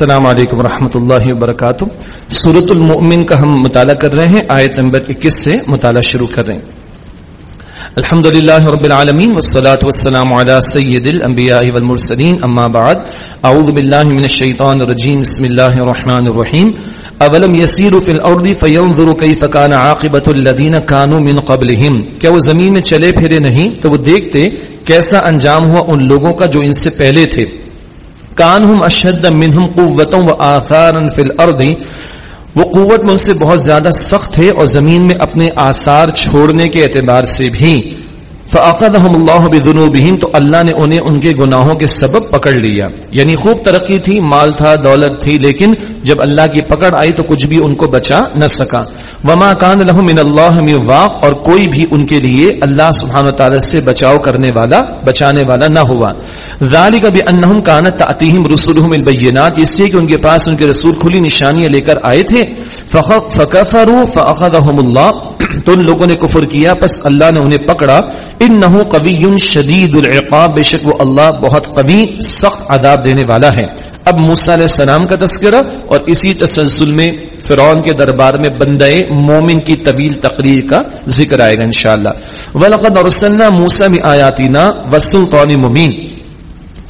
السلام علیکم ورحمۃ اللہ وبرکاتہ۔ سورت المؤمن کا ہم مطالعہ کر رہے ہیں، آیت نمبر اکیس سے مطالعہ شروع کر رہے ہیں۔ الحمد للہ رب العالمین والصلاة والسلام على سید الانبیاء والمرسلین، اما بعد۔ اعوذ باللہ من الشیطان الرجیم، بسم اللہ الرحمن الرحیم۔ اولم یسیروا فی الارض فینظروا کیف کان عاقبت الذین کانوا من قبلہم۔ کیا وہ زمین میں چلے پھرے نہیں؟ تو وہ دیکھتے کیسا انجام ہوا ان لوگوں کا جو ان سے پہلے تھے۔ کانہم اشد منہم قوتوں و آثارا فی الارض۔ وہ قوت میں سے بہت زیادہ سخت تھے اور زمین میں اپنے آثار چھوڑنے کے اعتبار سے بھی۔ فاخذهم الله بذنوبهم، تو اللہ نے انہیں ان کے گناہوں کے سبب پکڑ لیا۔ یعنی خوب ترقی تھی، مال تھا، دولت تھی، لیکن جب اللہ کی پکڑ آئی تو کچھ بھی ان کو بچا نہ سکا۔ وما كان لهم من الله من واق اور کوئی بھی ان کے لیے اللہ سبحانہ و تعالی سے بچاؤ کرنے والا، بچانے والا نہ ہوا۔ ذالک بانهم كانت تاتيهم رسلهم البينات اس لیے کہ ان کے پاس ان کے رسول کھلی نشانیاں لے کر آئے تھے۔ فكفروا فاخذهم الله۔ تو ان لوگوں نے کفر کیا، پس اللہ نے انہیں پکڑا۔ انہو قوی شدید العقاب، بے شک وہ اللہ بہت قوی، سخت عذاب دینے والا ہے۔ اب موسا علیہ السلام کا تذکرہ اور اسی تسلسل میں فرعون کے دربار میں بندے مومن کی طویل تقریر کا ذکر آئے گا انشاءاللہ۔ وَلَقَدْ أَرْسَلْنَا مُوسَى بِآيَاتِنَا وَالسُّلْطَانِ مُبِينَ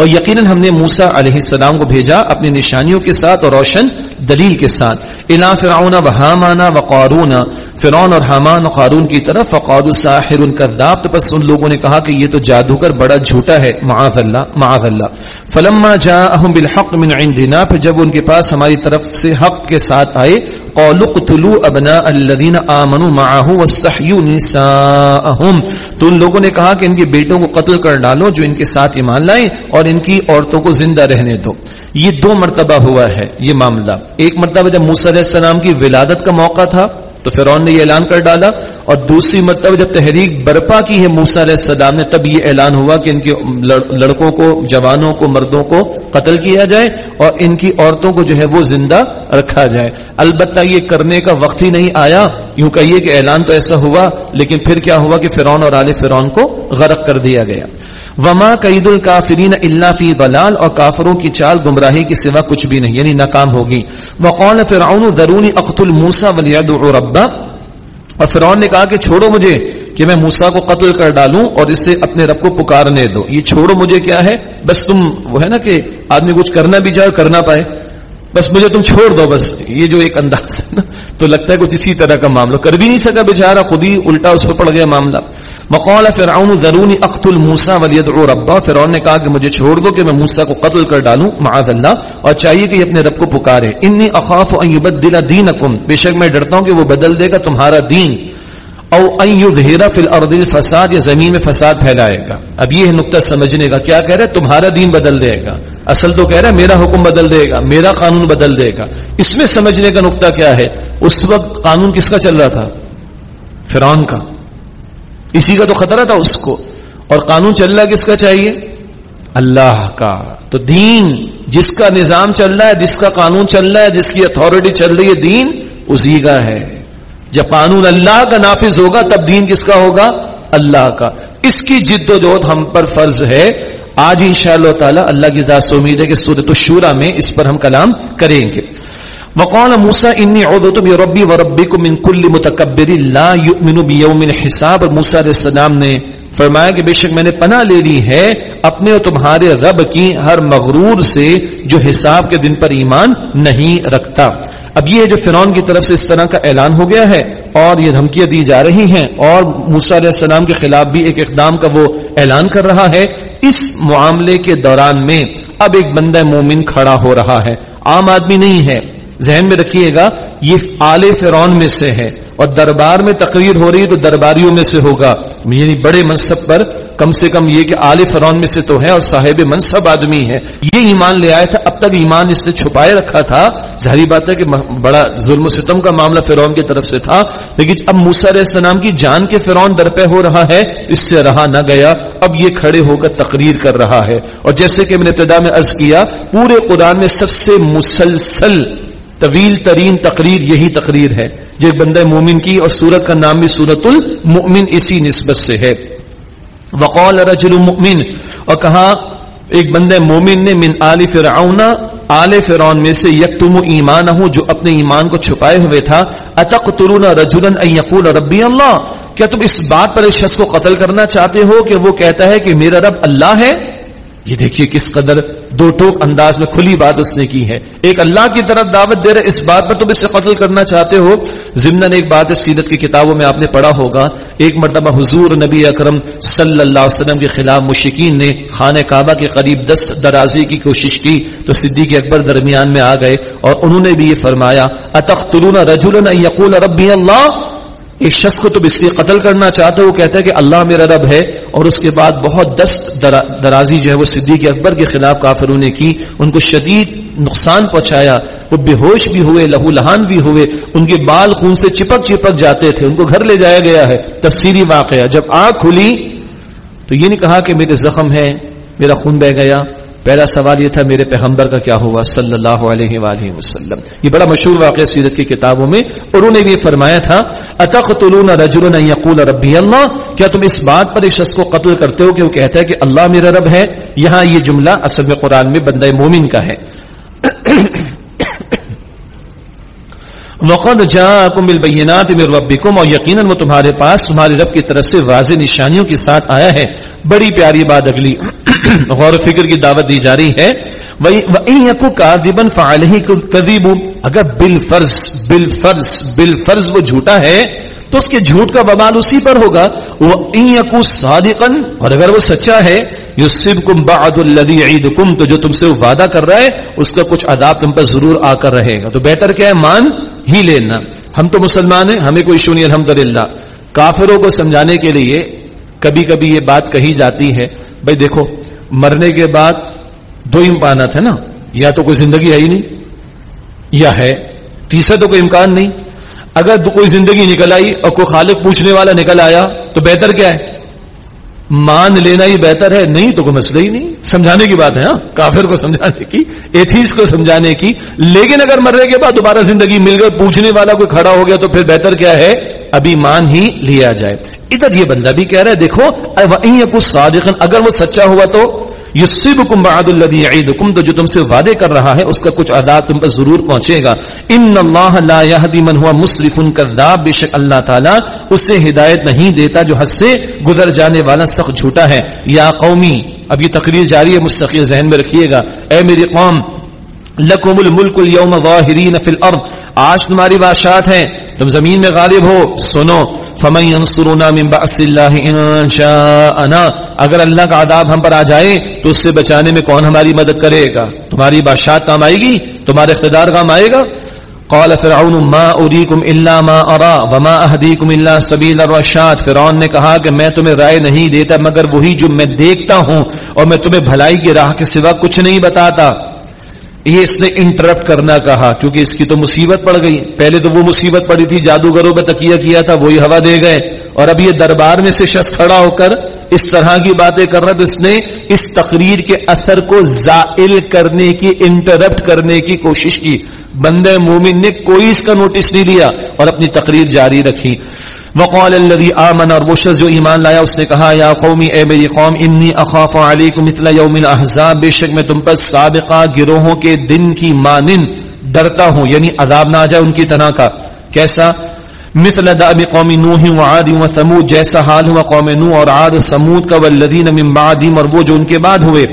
اور یقیناً ہم نے موسا علیہ السلام کو بھیجا اپنی نشانیوں کے ساتھ اور روشن دلیل کے ساتھ۔ الا فرعون و حامانہ و قارون۔ فرعون اور حامان و قارون کی طرف فقاد الساحر الكذاب تو پس ان لوگوں نے کہا کہ یہ تو جادوگر بڑا جھوٹا ہے۔ معاذ اللہ معاذ اللہ۔ فلما جاءهم بالحق من عندنا۔ پھر جب ان کے پاس ہماری طرف سے حق کے ساتھ آئے، قالوا اقتلوا ابناء الذين امنوا معه واستحيوا نساءهم۔ تو ان لوگوں نے کہا کہ ان کے بیٹوں کو قتل کر ڈالو، جو ان کے ساتھ ایمان لائے اور ان کی عورتوں کو زندہ رہنے دو۔ یہ دو مرتبہ ہوا ہے یہ معاملہ۔ ایک مرتبہ جب موسی علیہ السلام کی ولادت کا موقع تھا تو فرعون نے یہ اعلان کر ڈالا اور دوسری مرتبہ جب تحریک برپا کی ہے موسا علیہ السلام نے تب یہ اعلان ہوا کہ ان کے لڑکوں کو، جوانوں کو، مردوں کو قتل کیا جائے اور ان کی عورتوں کو جو ہے وہ زندہ رکھا جائے۔ البتہ یہ کرنے کا وقت ہی نہیں آیا۔ یوں کہیے کہ اعلان تو ایسا ہوا لیکن پھر کیا ہوا کہ فرعون اور عال فرعون کو غرق کر دیا گیا۔ وما قید الکافرین اللہ فی ضلال اور کافروں کی چال گمراہی کے سوا کچھ بھی نہیں یعنی ناکام ہوگی۔ وقال فرعون ذرونی اقتل موسا ولید ربا اور فرعون نے کہا کہ چھوڑو مجھے کہ میں موسا کو قتل کر ڈالوں اور اس سے اپنے رب کو پکارنے دو۔ یہ چھوڑو مجھے کیا ہے؟ بس تم وہ ہے نا کہ آدمی کچھ کرنا بھی چاہے کرنا پائے۔ بس مجھے تم چھوڑ دو، بس یہ جو ایک انداز ہے نا، تو لگتا ہے کچھ اسی طرح کا معاملہ۔ کر بھی نہیں سکا بےچارا خود ہی الٹا اس پہ پڑ گیا معاملہ۔ مقال فرعون ضرونی اخت الموسا ولیت ربا۔ فرعون نے کہا کہ مجھے چھوڑ دو کہ میں موسا کو قتل کر ڈالوں، معاذ اللہ۔ اور چاہیے کہ یہ اپنے رب کو پکارے۔ انی اخاف ان یبدل دینکم۔ بے شک میں ڈرتا ہوں کہ وہ بدل دے گا تمہارا دین۔ او ان یظہر فی الارض الفساد یا زمین میں فساد پھیلائے گا۔ اب یہ نقطہ سمجھنے کا کیا کہہ رہا ہے؟ تمہارا دین بدل دے گا۔ اصل تو کہہ رہا ہے میرا حکم بدل دے گا، میرا قانون بدل دے گا۔ اس میں سمجھنے کا نقطہ کیا ہے؟ اس وقت قانون کس کا چل رہا تھا؟ فرعون کا۔ اسی کا تو خطرہ تھا اس کو۔ اور قانون چل رہا کس کا چاہیے؟ اللہ کا۔ تو دین، جس کا نظام چل رہا ہے، جس کا قانون چل رہا ہے، جس کی اتھارٹی چل رہی ہے، دین اسی کا ہے۔ جب قانون اللہ کا نافذ ہوگا تب دین کس کا ہوگا؟ اللہ کا۔ اس کی جد و جہد ہم پر فرض ہے۔ آج ان شاء اللہ تعالیٰ اللہ کی ذات سے امید ہے کہ سورت الشورا میں اس پر ہم کلام کریں گے۔ وقال موسا انی عدت بی ربی و ربی کو من کل متكبر لا یؤمن بیوم الحساب. موسیٰ علیہ السلام نے فرمایا کہ بے شک میں نے پناہ لے لی ہے اپنے اور تمہارے رب کی ہر مغرور سے جو حساب کے دن پر ایمان نہیں رکھتا۔ اب یہ جو فرعون کی طرف سے اس طرح کا اعلان ہو گیا ہے اور یہ دھمکیاں دی جا رہی ہیں اور موسیٰ علیہ السلام کے خلاف بھی ایک اقدام کا وہ اعلان کر رہا ہے۔ اس معاملے کے دوران میں اب ایک بندہ مومن کھڑا ہو رہا ہے۔ عام آدمی نہیں ہے۔ ذہن میں رکھیے گا، یہ آل فرعون میں سے ہے اور دربار میں تقریر ہو رہی ہے تو درباریوں میں سے ہوگا۔ یعنی بڑے منصب پر کم سے کم یہ کہ آل فرعون میں سے تو ہے اور صاحب منصب آدمی ہے یہ ایمان لے آیا تھا اب تک ایمان اس نے چھپائے رکھا تھا۔ ظاہری بات ہے کہ بڑا ظلم و ستم کا معاملہ فرعون کی طرف سے تھا۔ لیکن اب موسیٰ علیہ السلام کی جان کے فرعون درپے ہو رہا ہے، اس سے رہا نہ گیا۔ اب یہ کھڑے ہو کر تقریر کر رہا ہے۔ اور جیسے کہ میں نے ابتدا میں عرض کیا، پورے قرآن میں سب سے مسلسل طویل ترین تقریر یہی تقریر ہے جو ایک بندہ مومن کی اور سورت کا نام بھی سورت المؤمن اسی نسبت سے ہے۔ وقال رجل مؤمن، اور کہا، ایک بندہ مومن نے، من آل فرعون، آل فرون میں سے یک تم ایمان ہوں جو اپنے ایمان کو چھپائے ہوئے تھا۔ اتق ترون رجولن یقول ربی اللہ۔ کیا تم اس بات پر اس شخص کو قتل کرنا چاہتے ہو کہ وہ کہتا ہے کہ میرا رب اللہ ہے؟ یہ دیکھیے کس قدر دو ٹوک انداز میں کھلی بات اس نے کی ہے۔ ایک اللہ کی طرف دعوت دے رہے اس بات پر تم اس سے قتل کرنا چاہتے ہو۔ ضمن ایک بات سیرت کی کتابوں میں آپ نے پڑھا ہوگا۔ ایک مرتبہ حضور نبی اکرم صلی اللہ علیہ وسلم کے خلاف مشکین نے خانہ کعبہ کے قریب دست درازی کی کوشش کی تو صدیق اکبر درمیان میں آ گئے اور انہوں نے بھی یہ فرمایا اتختلون رجل یقول ربی اللہ؟ ایک شخص کو تم اس لیے قتل کرنا چاہتے وہ کہتا ہے کہ اللہ میرا رب ہے، اور اس کے بعد بہت دست درازی جو ہے وہ صدیق اکبر کے خلاف کافروں نے کی، ان کو شدید نقصان پہنچایا، وہ بے ہوش بھی ہوئے، لہو لہان بھی ہوئے، ان کے بال خون سے چپک چپک جاتے تھے، ان کو گھر لے جایا گیا ہے۔ تفصیلی واقعہ، جب آنکھ کھلی تو یہ نہیں کہا کہ میرے زخم ہے میرا خون بہ گیا۔ پہلا سوال یہ تھا میرے پیغمبر کا کیا ہوا؟ صلی اللہ علیہ وآلہ وسلم۔ یہ بڑا مشہور واقعہ سیرت کی کتابوں میں اور انہوں نے بھی فرمایا تھا، اتقتلون رجلا یقول ربی اللہ؟ کیا تم اس بات پر ایک شخص کو قتل کرتے ہو کہ وہ کہتا ہے کہ اللہ میرا رب ہے؟ یہاں یہ جملہ اصل میں قرآن میں بندہ مومن کا ہے۔ وقد جاءكم بالبينات من ربکم اور یقیناً وہ تمہارے پاس تمہارے رب کی طرف سے واضح نشانیوں کے ساتھ آیا ہے۔ بڑی پیاری بات اگلی غور و فکر کی دعوت دی جا رہی ہے۔ وَإِن يَكُ كَاذِبًا فَعَلَيْهِ كَذِبٌ اگر بالفرض بالفرض بالفرض وہ جھوٹا ہے تو اس کے جھوٹ کا بمال اسی پر ہوگا۔ وہ صادقن اور اگر وہ سچا ہے یصبکم بعد الذی یعیدکم، تو جو تم سے وعدہ کر رہا ہے، اس کا کچھ عذاب تم پر ضرور آ کر رہے گا۔ تو بہتر کیا ہے، مان ہی لینا۔ ہم تو مسلمان ہیں، ہمیں کوئی ایشو نہیں، الحمدللہ۔ کافروں کو سمجھانے کے لیے کبھی کبھی یہ بات کہی جاتی ہے، بھائی دیکھو، مرنے کے بعد دو امکانات ہے نا۔ یا تو کوئی زندگی ہے ہی نہیں، یا ہے۔ تیسرا تو کوئی امکان نہیں۔ اگر کوئی زندگی نکل آئی اور کوئی خالق پوچھنے والا نکل آیا تو بہتر کیا ہے؟ مان لینا ہی بہتر ہے، نہیں تو کوئی مسئلہ ہی نہیں۔ سمجھانے کی بات ہے ہاں؟ کافر کو سمجھانے کی ایتھیس کو سمجھانے کی۔ لیکن اگر مرنے کے بعد دوبارہ زندگی مل گئی، پوچھنے والا کوئی کھڑا ہو گیا تو پھر بہتر کیا ہے؟ ابھی مان ہی لیا جائے۔ ادھر یہ بندہ بھی کہہ رہا ہے، دیکھو کچھ صادقن، اگر وہ سچا ہوا تو یصبکم بعد الذی یعیدکم، تو جو تم سے وعدے کر رہا ہے، اس کا کچھ عذاب تم پر ضرور پہنچے گا۔ ان اللہ لا یهدی من هو مسرف کذاب، بے شک اللہ تعالی اسے ہدایت نہیں دیتا جو حد سے گزر جانے والا سخت جھوٹا ہے۔ یا قومی، اب یہ تقریر جاری ہے، مستقل ذہن میں رکھیے گا۔ اے میری قوم لکم الملک اليوم ظاہرین فی الارض۔ آج تمہاری بادشاہت ہے تم زمین میں غالب ہو۔ سنو، فمن ينصرنا من باس اللہ ان شاءنا۔ اگر اللہ کا عذاب ہم پر آ جائے، تو اس سے بچانے میں کون ہماری مدد کرے گا؟ تمہاری بادشاہت کام آئے گی؟ تمہارا اقتدار کام آئے گا؟ قال فرعون، ما اريكم الا ما ارى وما اهديكم الا سبيل الرشاد۔ فرعون نے کہا کہ میں تمہیں رائے نہیں دیتا، مگر وہی جو میں دیکھتا ہوں اور میں تمہیں بھلائی کی راہ کے سوا کچھ نہیں بتاتا۔ یہ اس نے انٹرپٹ کرنا کہا، کیونکہ اس کی تو مصیبت پڑ گئی۔ پہلے تو وہ مصیبت پڑی تھی، جادوگروں پہ تکیہ کیا تھا، وہی ہوا دے گئے۔ اور اب یہ دربار میں سے شخص کھڑا ہو کر اس طرح کی باتیں کر رہا تو اس نے اس تقریر کے اثر کو زائل کرنے کی انٹرپٹ کرنے کی کوشش کی۔ بندے مومن نے کوئی اس کا نوٹس نہیں لیا اور اپنی تقریر جاری رکھی۔ وقال الذي امن اور وہ شخص جو ایمان لایا، اس نے کہا، یا قومی، اے میری قوم، انی اخاف علیکم مثل یوم الاحزاب، بے شک میں تم پر سابقہ گروہوں کے دن کی مانند ڈرتا ہوں یعنی عذاب نہ آ جائے ان کی طرح کا۔ کیسا؟ مثل داب قوم نوح و عاد و ثمود، جیسا حال ہوا قوم نوح اور عاد و ثمود کا، والذین من بعدهم اور وہ جو ان کے بعد ہوئے۔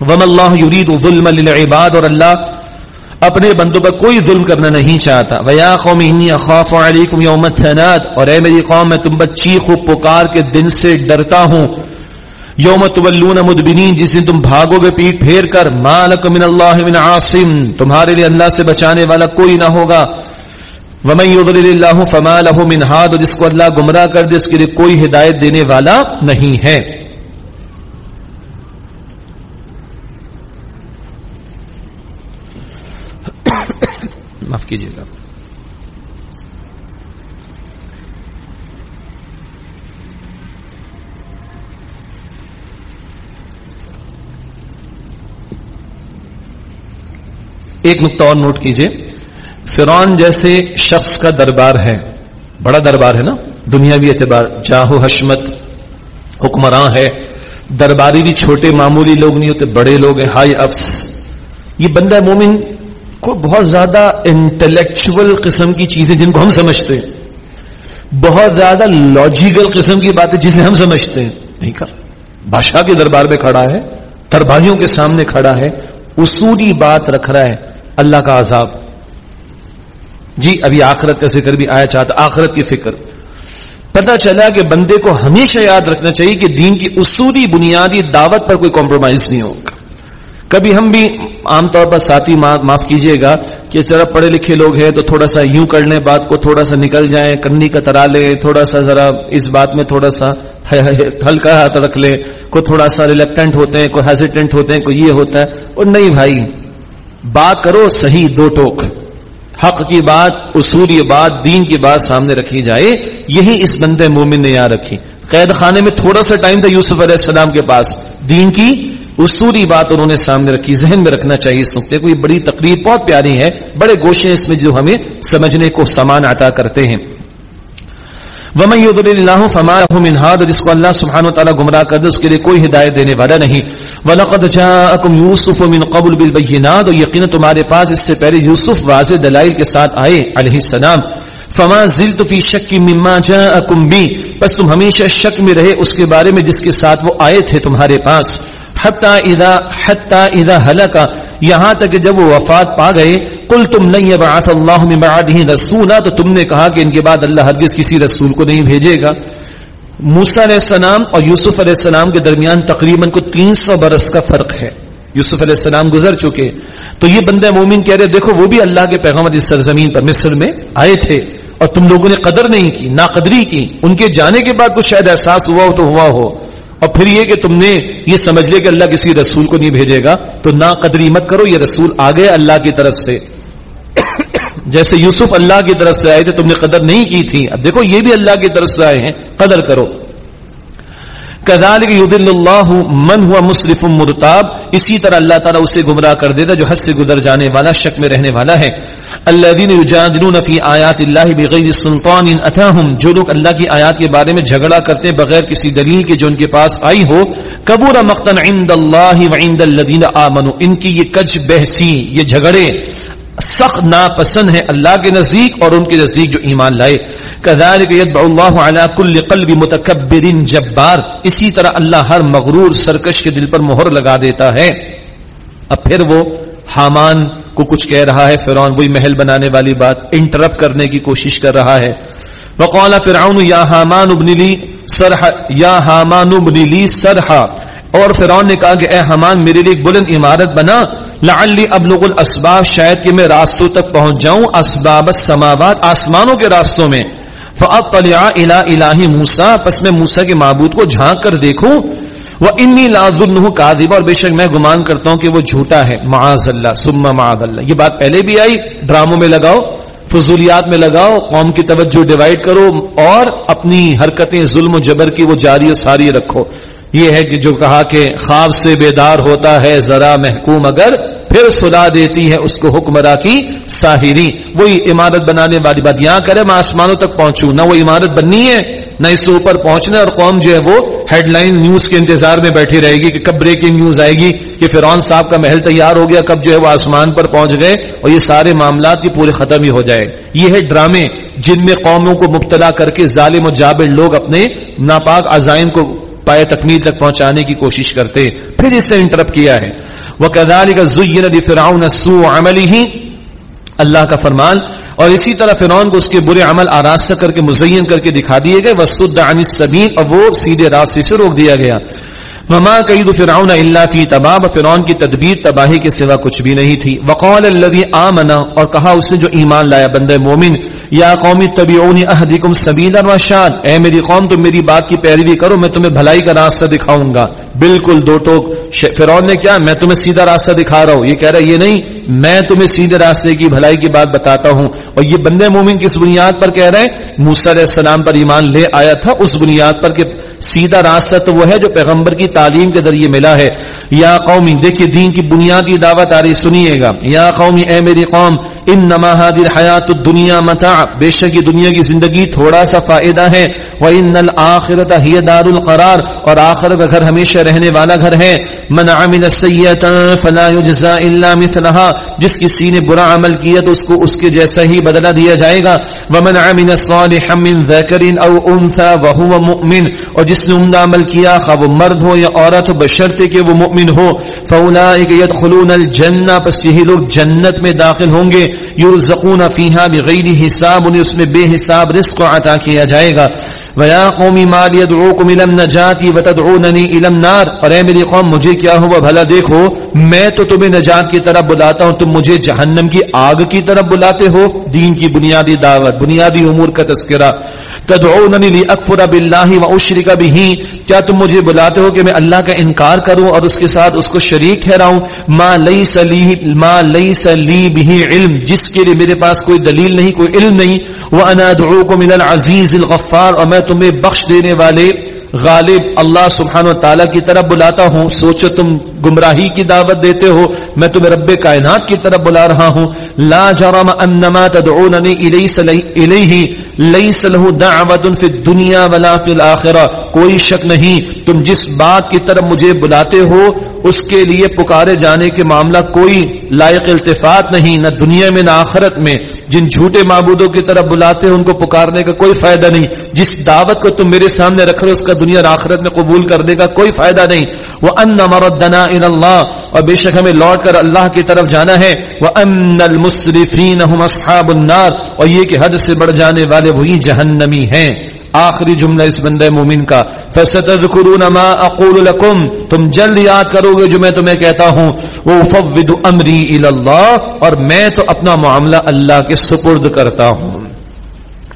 وما اللہ یرید ظلم للعباد، اور اللہ اپنے بندوں پر کوئی ظلم کرنا نہیں چاہتا۔ ویا قوم اخاف علیکم یوم التناد۔ اور اے میری قوم، میں تم پر چیخ و پکار کے دن سے ڈرتا ہوں۔ یوم تولون مدبنین جس دن تم بھاگو گے پیٹ پھیر کر مالک من اللہ من عاصم۔ تمہارے لیے اللہ سے بچانے والا کوئی نہ ہوگا۔ ومن یضلل اللہ فما له من ہاد جس کو اللہ گمراہ کر دے، اس کے لیے کوئی ہدایت دینے والا نہیں ہے معاف کیجیے گا۔ ایک نقطہ اور نوٹ کیجیے۔ فرون جیسے شخص کا دربار ہے، بڑا دربار ہے نا، دنیاوی اعتبار، جاہو حشمت، حکمراں ہے۔ درباری بھی چھوٹے، معمولی لوگ نہیں ہوتے، بڑے لوگ ہیں، ہائی افس یہ بندہ مومن کو بہت زیادہ انٹلیکچل قسم کی چیزیں جن کو ہم سمجھتے ہیں۔ بہت زیادہ لاجیکل قسم کی باتیں جسے ہم سمجھتے ہیں۔ نہیں کر بادشاہ کے دربار میں کھڑا ہے ترباہیوں کے سامنے کھڑا ہے، اصولی بات رکھ رہا ہے، اللہ کا عذاب۔ جی ابھی آخرت کا ذکر بھی آیا چاہتا آخرت کی فکر۔ پتا چلا کہ بندے کو ہمیشہ یاد رکھنا چاہیے کہ دین کی اصولی بنیادی دعوت پر کوئی کمپرومائز نہیں ہوگا۔ کبھی ہم بھی عام طور پر ساتھی معاف کیجیے گا کہ ذرا پڑھے لکھے لوگ ہیں تو تھوڑا سا یوں کر لیں، بات کو تھوڑا سا نکل جائیں کنی کا ترا لے تھوڑا سا ذرا اس بات میں تھوڑا سا ہلکا ہاتھ رکھ لے کوئی تھوڑا سا ریلیکٹنٹ ہوتے ہیں، کوئی ہیزیٹنٹ ہوتے ہیں، کوئی یہ ہوتا ہے، اور نہیں بھائی بات کرو صحیح دو ٹوک۔ حق کی بات اصولی بات، دین کی بات سامنے رکھی جائے، یہی اس بندے مومن نے یہاں رکھی۔ قید خانے میں تھوڑا سا ٹائم تھا یوسف علیہ السلام کے پاس۔ دین کی اصولی بات انہوں نے سامنے رکھی، ذہن میں رکھنا چاہیے اس نقطے کو یہ بڑی تقریب بہت پیاری ہے، بڑے گوشے اس میں جو ہمیں سمجھنے کو سامان عطا کرتے ہیں۔ ومن يضلل الله فما له من هاد، جس کو اللہ سبحانہ وتعالی گمراہ کر دے، اس کے لیے کوئی ہدایت دینے والا نہیں۔ ولقد جاءكم يوسف من قبل بالبينات، اور یقینا تمہارے پاس اس سے پہلے یوسف واضح دلائل کے ساتھ آئے، علیہ السلام۔ فما زلت في شك مما جاءكم بي پس تم ہمیشہ شک میں رہے اس کے بارے میں جس کے ساتھ وہ آئے تھے تمہارے پاس۔ اذا اذا یہاں تک کہ جب وہ وفات پا گئے کل تم نہیں اللہ من بعده رسولا، تو تم نے کہا کہ ان کے بعد اللہ ہرگز کسی رسول کو نہیں بھیجے گا. موسا علیہ السلام اور یوسف علیہ السلام کے درمیان تقریباً کو تین سو برس کا فرق ہے. یوسف علیہ السلام گزر چکے. تو یہ بندہ مومن کہہ رہے دیکھو، وہ بھی اللہ کے پیغام اس سرزمین پر مصر میں آئے تھے اور تم لوگوں نے قدر نہیں کی، ناقدری کی. ان کے جانے کے بعد کچھ شاید احساس ہوا ہو تو ہوا ہو. اور پھر یہ کہ تم نے یہ سمجھ لے کہ اللہ کسی رسول کو نہیں بھیجے گا، تو نہ قدری مت کرو، یہ رسول آ اللہ کی طرف سے۔ جیسے یوسف اللہ کی طرف سے آئے تھے، تم نے قدر نہیں کی تھی۔ اب دیکھو، یہ بھی اللہ کی طرف سے آئے ہیں، قدر کرو۔ اللہ من ہوا مصرف مرتاب. اسی طرح اللہ تعالیٰ اسے گمراہ کر دیتا جو حد سے گزر جانے والا، شک میں رہنے والا ہے. اللہ دین یجادلون فی آیات اللہ بغیر سلطان اتاہم جو لوگ اللہ کی آیات کے بارے میں جھگڑا کرتے ہیں بغیر کسی دلیل کے، جو ان کے پاس آئی ہو. کبور مختن عند اللہ وعند الذین آمنوا. ان کی یہ کج بحثی یہ جھگڑے سخت ناپسند ہے اللہ کے نزدیک اور ان کے نزدیک جو ایمان لائے۔ كذلك يتبع الله على كل قلب متكبر جبار۔ اسی طرح اللہ ہر مغرور سرکش کے دل پر مہر لگا دیتا ہے۔ اب پھر وہ حامان کو کچھ کہہ رہا ہے، فرعون وہی محل بنانے والی بات انٹرپ کرنے کی کوشش کر رہا ہے۔ وقال فرعون یا حامان ابن لی سرح یا حامان ابن لی سرحا اور فرعون نے کہا کہ اے حمان میرے لیے بلند عمارت بنا۔ لعلی ابلغ الاسباب، شاید کہ میں راستوں تک پہنچ جاؤں اسباب السماوات، آسمانوں کے راستوں میں۔ فاطلع الى الہ موسی پس میں موسی کے معبود کو جھانک کر دیکھوں۔ وہ انی لازم کاذب اور بے شک میں گمان کرتا ہوں کہ وہ جھوٹا ہے۔ معاذ اللہ، ثم معاذ اللہ۔ یہ بات پہلے بھی آئی، ڈراموں میں لگاؤ۔ فضولیات میں لگاؤ، قوم کی توجہ ڈیوائڈ کرو اور اپنی حرکتیں ظلم و جبر کی وہ جاری و ساری رکھو۔ یہ ہے کہ جو کہا کہ خواب سے بیدار ہوتا ہے، ذرا محکوم اگر پھر سلا دیتی ہے اس کو حکمراں کی ساحری۔ وہی عمارت بنانے والی بات یہاں کرے، میں آسمانوں تک پہنچوں۔ نہ وہ عمارت بننی ہے، نہ اس سے اوپر پہنچنا اور قوم جو ہے وہ ہیڈ لائن نیوز کے انتظار میں بیٹھی رہے گی کہ کب بریکنگ نیوز آئے گی کہ فرعون صاحب کا محل تیار ہو گیا، کب جو ہے وہ آسمان پر پہنچ گئے اور یہ سارے معاملات کی پورے ختم ہی ہو جائے یہ ہے ڈرامے جن میں قوموں کو مبتلا کر کے ظالم و جابر لوگ اپنے ناپاک عزائم کو پائے تکمیل تک پہنچانے کی کوشش کرتے، پھر اس سے انٹرپ کیا ہے۔ وہ کدال کا زئی فراؤن سو عملی ہی اللہ کا فرمان۔ اور اسی طرح فرعون کو اس کے برے عمل آراستہ کر کے، مزین کر کے دکھا دیے گئے۔ وسد عن السبیل اور وہ سیدھے راستے سے روک دیا گیا۔ مما قید فرعون الا فی تباب، فرعون کی تدبیر تباہی کے سوا کچھ بھی نہیں تھی. وقال الذي آمن، اور کہا اس نے جو ایمان لایا، بندے مومن، یا قوم تبعونی اهدکم سبیل الرشاد اے میری قوم، تم میری بات کی پیروی کرو، میں تمہیں بھلائی کا راستہ دکھاؤں گا. بالکل دو ٹوک فرعون نے کیا، میں تمہیں سیدھا راستہ دکھا رہا ہوں. یہ کہہ رہا ہے، یہ نہیں، میں تمہیں سیدھے راستے کی بھلائی کی بات بتاتا ہوں. اور یہ بندے مومن کس بنیاد پر کہہ رہے ہیں؟ موسیٰ علیہ السلام پر ایمان لے آیا تھا، اس بنیاد پر کہ سیدھا راستہ تو وہ ہے جو پیغمبر کی تعلیم کے ذریعے ملا ہے۔ یا قومی، دیکھیے دین کی بنیادی دعوت آ رہی سنیے گا۔ یا قومی، اے میری قوم ان نما حاضر حیات دنیا متا بے شک یہ دنیا کی زندگی تھوڑا سا فائدہ ہے۔ وہ ان الآخرت ہی دار القرار اور آخر کا گھر ہمیشہ رہنے والا گھر ہے۔ من عمل سیئتا فلا يجزا الا مثلها۔ جس کسی نے برا عمل کیا تو اس کو اس کے جیسا ہی بدلہ دیا جائے گا۔ ومن عمل صالحا من ذکر او انثى وهو مؤمن۔ اور جس نے عمدہ عمل کیا، خواہ وہ مرد ہو یا عورت ہو بشرطے کہ وہ مؤمن ہو فاولئک يدخلون الجنہ، پس یہی لوگ جنت میں داخل ہوں گے۔ یرزقون فیها بغیر حساب، انہیں اس میں بے حساب رزق عطا کیا جائے گا۔ ویا قومی مال يدعوكم الى النجات وتدعونني الى النار۔ اور اے میری قوم، مجھے کیا ہوا؟ بھلا دیکھو، میں تو تمہیں نجات کی طرف بلاتا ہوں۔ تم مجھے جہنم کی آگ کی طرف بلاتے ہو۔ دین کی بنیادی دعوت، بنیادی امور کا تذکرہ۔ تدعوننی لاکفر بالله واشرک به۔ کیا تم مجھے بلاتے ہو کہ میں اللہ کا انکار کروں اور اس کے ساتھ اس کو شریک ٹھہراؤں۔ ما لیس لی ما لیس لی به علم۔ جس کے لیے میرے پاس کوئی دلیل نہیں، کوئی علم نہیں۔ وانا ادعوکم الى العزیز الغفار اور میں تمہیں بخش دینے والے غالب اللہ سبحان و تعالیٰ کی طرف بلاتا ہوں۔ سوچو تم گمراہی کی دعوت دیتے ہو، میں تمہیں رب کائنات کی طرف بلا رہا ہوں۔ لا جرم انما تدعوننی الیہ لیس له دعوت فی الدنیا ولا فی الاخرہ کوئی شک نہیں، تم جس بات کی طرف مجھے بلاتے ہو، اس کے لیے پکارے جانے کے معاملہ کوئی لائق التفات نہیں، نہ دنیا میں، نہ آخرت میں۔ جن جھوٹے معبودوں کی طرف بلاتے ہیں ان کو پکارنے کا کوئی فائدہ نہیں۔ جس دعوت کو تم میرے سامنے رکھ رہے اس کا دنیا اور آخرت میں قبول کرنے کا کوئی فائدہ نہیں۔ وہ ان مردنا ان اللہ اور بے شک ہمیں لوٹ کر اللہ کی طرف جانا ہے۔ وہ ان المصرفین اصحاب النار۔ اور یہ کہ حد سے بڑھ جانے والے وہی جہنمی ہیں۔ آخری جملہ اس بندے مومن کا، فستذکرون ما اقول لکم تم جلد یاد کرو گے جو میں تمہیں کہتا ہوں وہ فوض امری اللہ اور میں تو اپنا معاملہ اللہ کے سپرد کرتا ہوں۔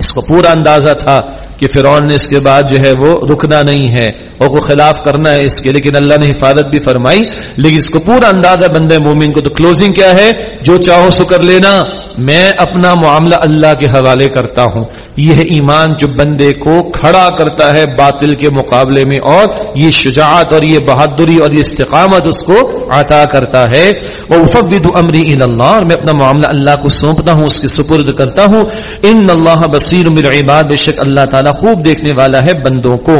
اس کو پورا اندازہ تھا کہ فرعون نے اس کے بعد جو ہے وہ رکنا نہیں ہے اور کو خلاف کرنا ہے اس کے، لیکن اللہ نے حفاظت بھی فرمائی۔ لیکن اس کو پورا اندازہ بندے مومن کو تو کلوزنگ کیا ہے؟ جو چاہو سو کر لینا۔ میں اپنا معاملہ اللہ کے حوالے کرتا ہوں۔ یہ ایمان جو بندے کو کھڑا کرتا ہے باطل کے مقابلے میں، اور یہ شجاعت اور یہ بہادری اور یہ استقامت اس کو عطا کرتا ہے۔ وہ افید امری اللہ اور میں اپنا معاملہ اللہ کو سونپتا ہوں، اس کے سپرد کرتا ہوں۔ ان اللہ بس بصیر عباد بے شک اللہ تعالیٰ خوب دیکھنے والا ہے بندوں کو۔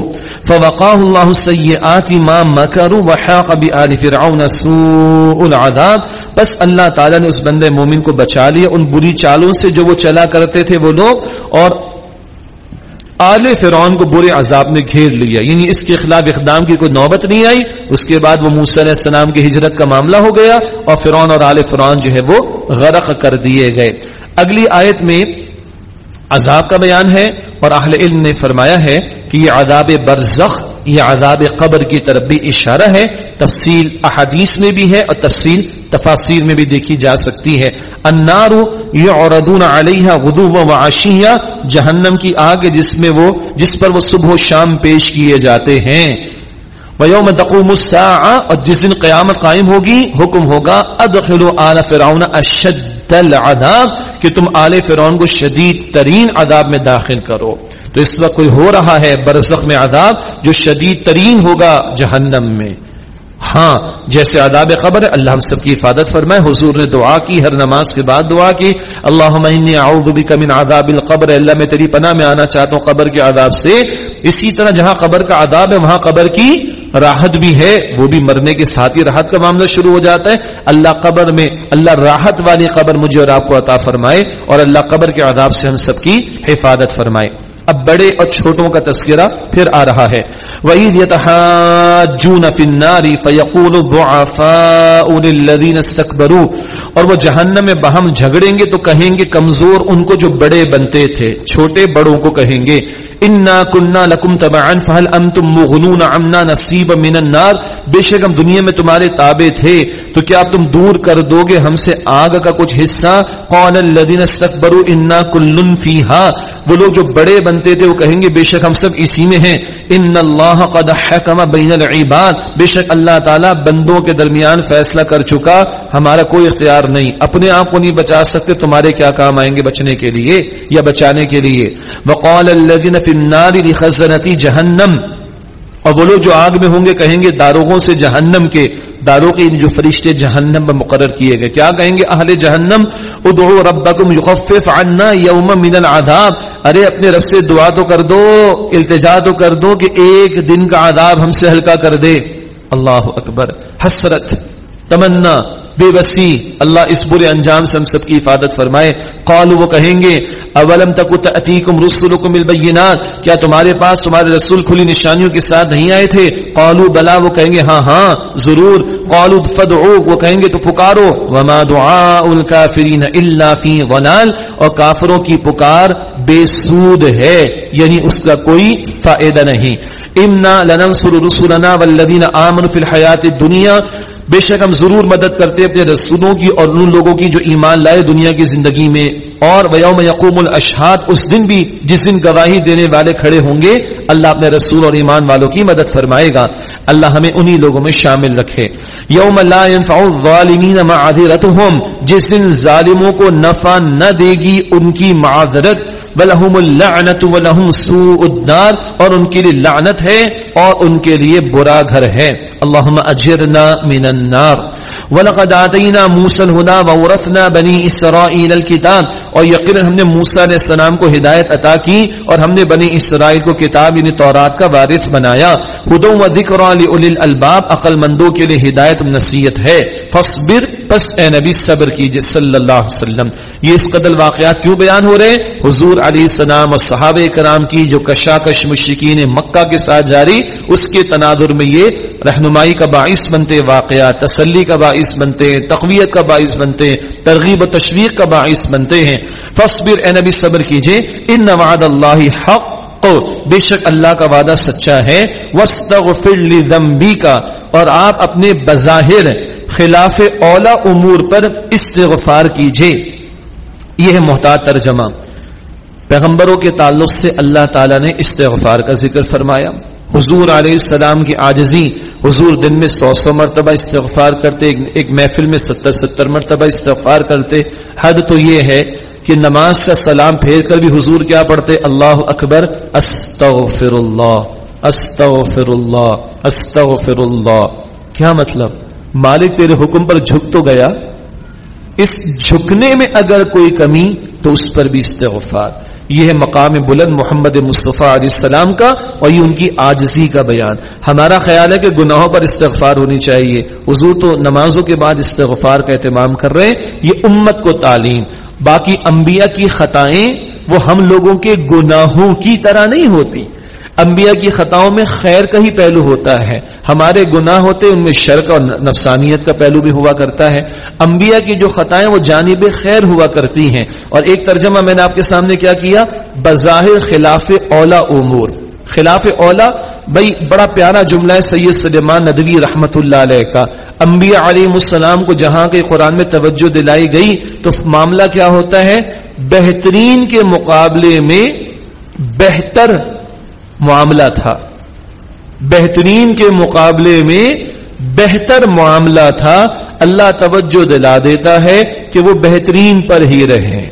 فوقاہ اللہ سیئات ما مکروا وحاق بآل فرعون سوء العذاب۔ بس اللہ تعالیٰ نے اس بندے مومن کو بچا لیا۔ ان بری چالوں سے جو وہ چلا کرتے تھے وہ لوگ، اور آل فرعون کو برے عذاب نے گھیر لیا۔ یعنی اس کے خلاف اقدام کی کوئی نوبت نہیں آئی۔ اس کے بعد وہ موسی علیہ السلام کی ہجرت کا معاملہ ہو گیا، اور فرعون اور آل فرعون جو ہے وہ غرق کر دیے گئے۔ اگلی آیت میں عذاب کا بیان ہے اور اہل علم نے فرمایا ہے کہ یہ عذاب برزخ، یہ عذاب قبر کی طرف بھی اشارہ ہے، تفصیل احادیث میں بھی ہے اور تفصیل تفاصیر میں بھی دیکھی جا سکتی ہے۔ النار یعرضون علیہ غدو و عشیہ، جہنم کی آگ جس میں وہ، جس پر وہ صبح و شام پیش کیے جاتے ہیں۔ ویوم تقوم الساعہ اور جس دن قیامت قائم ہوگی، حکم ہوگا، ادخلوا آل فرعون اشد العذاب کہ تم آل فرعون کو شدید ترین عذاب میں داخل کرو۔ تو اس وقت کوئی ہو رہا ہے برزخ میں عذاب جو شدید ترین ہوگا جہنم میں۔ ہاں جیسے آداب خبر ہے اللہ ہم سب کی حفاظت فرمائے۔ حضور نے دعا کی، ہر نماز کے بعد دعا کی۔ اللہ اعوذ بک من عذاب القبر۔ اللہ میں تیری پناہ میں آنا چاہتا ہوں قبر کے عذاب سے۔ اسی طرح جہاں قبر کا عذاب ہے، وہاں قبر کی راحت بھی ہے، وہ بھی مرنے کے ساتھ ہی راحت کا معاملہ شروع ہو جاتا ہے۔ اللہ قبر میں، اللہ راحت والی قبر مجھے اور آپ کو عطا فرمائے اور اللہ قبر کے عذاب سے ہم سب کی حفاظت فرمائے۔ اب بڑے اور چھوٹوں کا تذکرہ پھر آ رہا ہے۔ وَإِذْ يَتَحَاجُّونَ فِي النَّارِ فَيَقُولُ الضُّعَفَاءُ لِلَّذِينَ اسْتَكْبَرُوا۔ اور وہ جہنم میں باہم جھگڑیں گے تو کہیں گے کمزور ان کو جو بڑے بنتے تھے، چھوٹے بڑوں کو کہیں گے۔ انا کننا لکم تبعا فهل انتم مغنون عنا نصیب من النار۔ بے شک ہم دنیا میں تمہارے تابع تھے۔ تو کیا آپ تم دور کر دو گے ہم سے آگ کا کچھ حصہ؟ قال الذين استكبروا انا كل فيها۔ وہ لوگ جو بڑے بنتے بنتے تھے، وہ کہیں گے، بے شک ہم سب اسی میں ہیں۔ ان اللہ قد حکم بین العباد۔ بے شک اللہ تعالیٰ بندوں کے درمیان فیصلہ کر چکا۔ ہمارا کوئی اختیار نہیں۔ اپنے آپ کو نہیں بچا سکتے، تمہارے کیا کام آئیں گے بچنے کے لیے یا بچانے کے لیے؟ وقال الذين في النار لخزنه جهنم اور وہ لوگ جو آگ میں ہوں گے کہیں گے داروغوں سے جہنم کے داروں کے یعنی جو فرشتے جہنم میں مقرر کیے گئے۔ کیا کہیں گے؟ اہل جہنم، ادعو ربکم یخفف عنا یوم من العذاب۔ ارے، اپنے رب سے دعا تو کر دو، التجا تو کر دو کہ ایک دن کا عذاب ہم سے ہلکا کر دے۔ اللہ اکبر، حسرت، تمنا بے بسی اللہ اس برے انجام سے ہم سب کی حفاظت فرمائے۔ قالو وہ کہیں گے، اولم تک تأتیکم رسولکم البینات کیا تمہارے پاس، تمہارے رسول کھلی نشانیوں کے ساتھ نہیں آئے تھے؟ قالو بلا، وہ کہیں گے ہاں ہاں ضرور۔ قالو فدعو، وہ کہیں گے، تو پکارو۔ وما دعاء الكافرین الا فی ضلال۔ اور کافروں کی پکار بے سود ہے یعنی اس کا کوئی فائدہ نہیں۔ امنا لننصر رسولنا والذین آمنوا فی الحیات الدنیا بے شک ہم ضرور مدد کرتے اپنے رسولوں کی اور ان لوگوں کی جو ایمان لائے دنیا کی زندگی میں۔ اور ویوم یقوم الاشہاد اس دن بھی جس دن گواہی دینے والے کھڑے ہوں گے، اللہ اپنے رسول اور ایمان والوں کی مدد فرمائے گا۔ اللہ ہمیں انہی لوگوں میں شامل رکھے۔ یوم لا ينفع الظالمین معذرتهم، جس دن ظالموں کو نفع نہ دے گی ان کی معذرت۔ ولہم اللعنت ولہم سوء الدار، اور ان کے لیے لعنت ہے اور ان کے لیے برا گھر ہے۔ اللہم اجرنا من النار۔ النار. ولقد آتینا موسى الهدى وورثنا بني اسرائیل الكتاب. اور یقینا ہم نے موسیٰ علیہ السلام کو ہدایت عطا کی اور ہم نے بنی اسرائیل کو کتاب یعنی تورات کا وارث بنایا. ہدو و ذکر لأولی الالباب عقل مندوں کے لیے ہدایت نصیحت ہے. فاصبر، پس اے نبی، صبر کیجیے صلی اللہ علیہ وسلم. یہ اس قدر واقعات کیوں بیان ہو رہے حضور علیہ السلام اور صحابہ کرام کی جو کشاکش مشرکین مکہ کے ساتھ جاری، اس کے تناظر میں یہ رہنمائی کا باعث بنتے واقعات تسلی کا باعث بنتے ہیں، تقویت کا باعث بنتے ہیں، ترغیب و تشویق کا باعث بنتے ہیں۔ فصبر اے نبی، صبر کیجیے۔ ان وعد اللہ حق، بے شک اللہ کا وعدہ سچا ہے۔ وستغفر لذنبی کا اور آپ اپنے بظاہر خلاف اولا امور پر استغفار کیجیے۔ یہ ہے محتاط ترجمہ۔ پیغمبروں کے تعلق سے اللہ تعالیٰ نے استغفار کا ذکر فرمایا۔ حضور علیہ السلام کی آجزی حضور دن میں سو سو مرتبہ استغفار کرتے، ایک محفل میں ستر ستر مرتبہ استغفار کرتے۔ حد تو یہ ہے کہ نماز کا سلام پھیر کر بھی حضور کیا پڑھتے؟ اللہ اکبر استغفر اللہ استغفر اللہ استغفر اللہ کیا مطلب؟ مالک تیرے حکم پر جھک تو گیا؟ اس جھکنے میں اگر کوئی کمی تو اس پر بھی استغفار۔ یہ ہے مقام بلند محمد مصطفیٰ علیہ السلام کا اور یہ ان کی آجزی کا بیان۔ ہمارا خیال ہے کہ گناہوں پر استغفار ہونی چاہیے۔ حضور تو نمازوں کے بعد استغفار کا اہتمام کر رہے ہیں۔ یہ امت کو تعلیم۔ باقی انبیاء کی خطائیں وہ ہم لوگوں کے گناہوں کی طرح نہیں ہوتی۔ انبیاء کی خطاؤں میں خیر کا ہی پہلو ہوتا ہے۔ ہمارے گناہ ہوتے ان میں شرک اور نفسانیت کا پہلو بھی ہوا کرتا ہے۔ انبیاء کی جو خطائیں وہ جانب خیر ہوا کرتی ہیں۔ اور ایک ترجمہ میں نے آپ کے سامنے کیا کیا؟ بظاہر خلاف اولا امور۔ خلاف اولا، بھائی، بڑا پیارا جملہ ہے سید سلیمان ندوی رحمت اللہ علیہ کا۔ انبیاء علیہ السلام کو جہاں کے قرآن میں توجہ دلائی گئی، تو معاملہ کیا ہوتا ہے؟ بہترین کے مقابلے میں بہتر معاملہ تھا۔ بہترین کے مقابلے میں بہتر معاملہ تھا۔ اللہ توجہ دلا دیتا ہے کہ وہ بہترین پر ہی رہے۔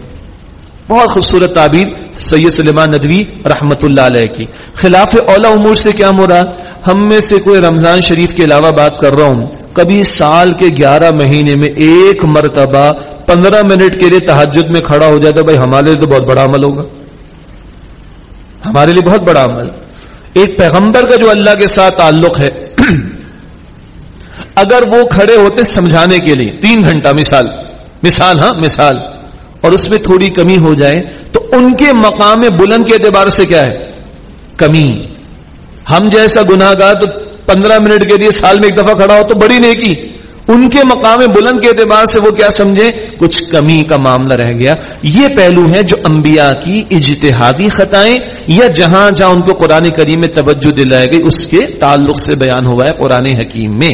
بہت خوبصورت تعبیر سید سلیمان ندوی رحمت اللہ علیہ کی۔ خلاف اولا امور سے کیا مراد؟ ہم میں سے کوئی رمضان شریف کے علاوہ بات کر رہا ہوں۔ کبھی سال کے گیارہ مہینے میں ایک مرتبہ پندرہ منٹ کے لیے تحجد میں کھڑا ہو جاتا بھائی ہمارے لیے تو بہت بڑا عمل ہوگا۔ ہمارے لیے بہت بڑا عمل۔ ایک پیغمبر کا جو اللہ کے ساتھ تعلق ہے، اگر وہ کھڑے ہوتے سمجھانے کے لیے، تین گھنٹہ، مثال۔ مثال ہاں مثال۔ اور اس میں تھوڑی کمی ہو جائے، تو ان کے مقام بلند کے اعتبار سے کیا ہے؟ کمی۔ ہم جیسا گناہ گار تو پندرہ منٹ کے لیے سال میں ایک دفعہ کھڑا ہو تو بڑی نیکی۔ ان کے مقام بلند کے اعتبار سے وہ کیا سمجھے کچھ کمی کا معاملہ رہ گیا۔ یہ پہلو ہے جو انبیاء کی اجتہادی خطائیں یا جہاں جہاں ان کو قرآن کریم میں توجہ دلائی گئی، اس کے تعلق سے بیان ہوا ہے قرآن حکیم میں۔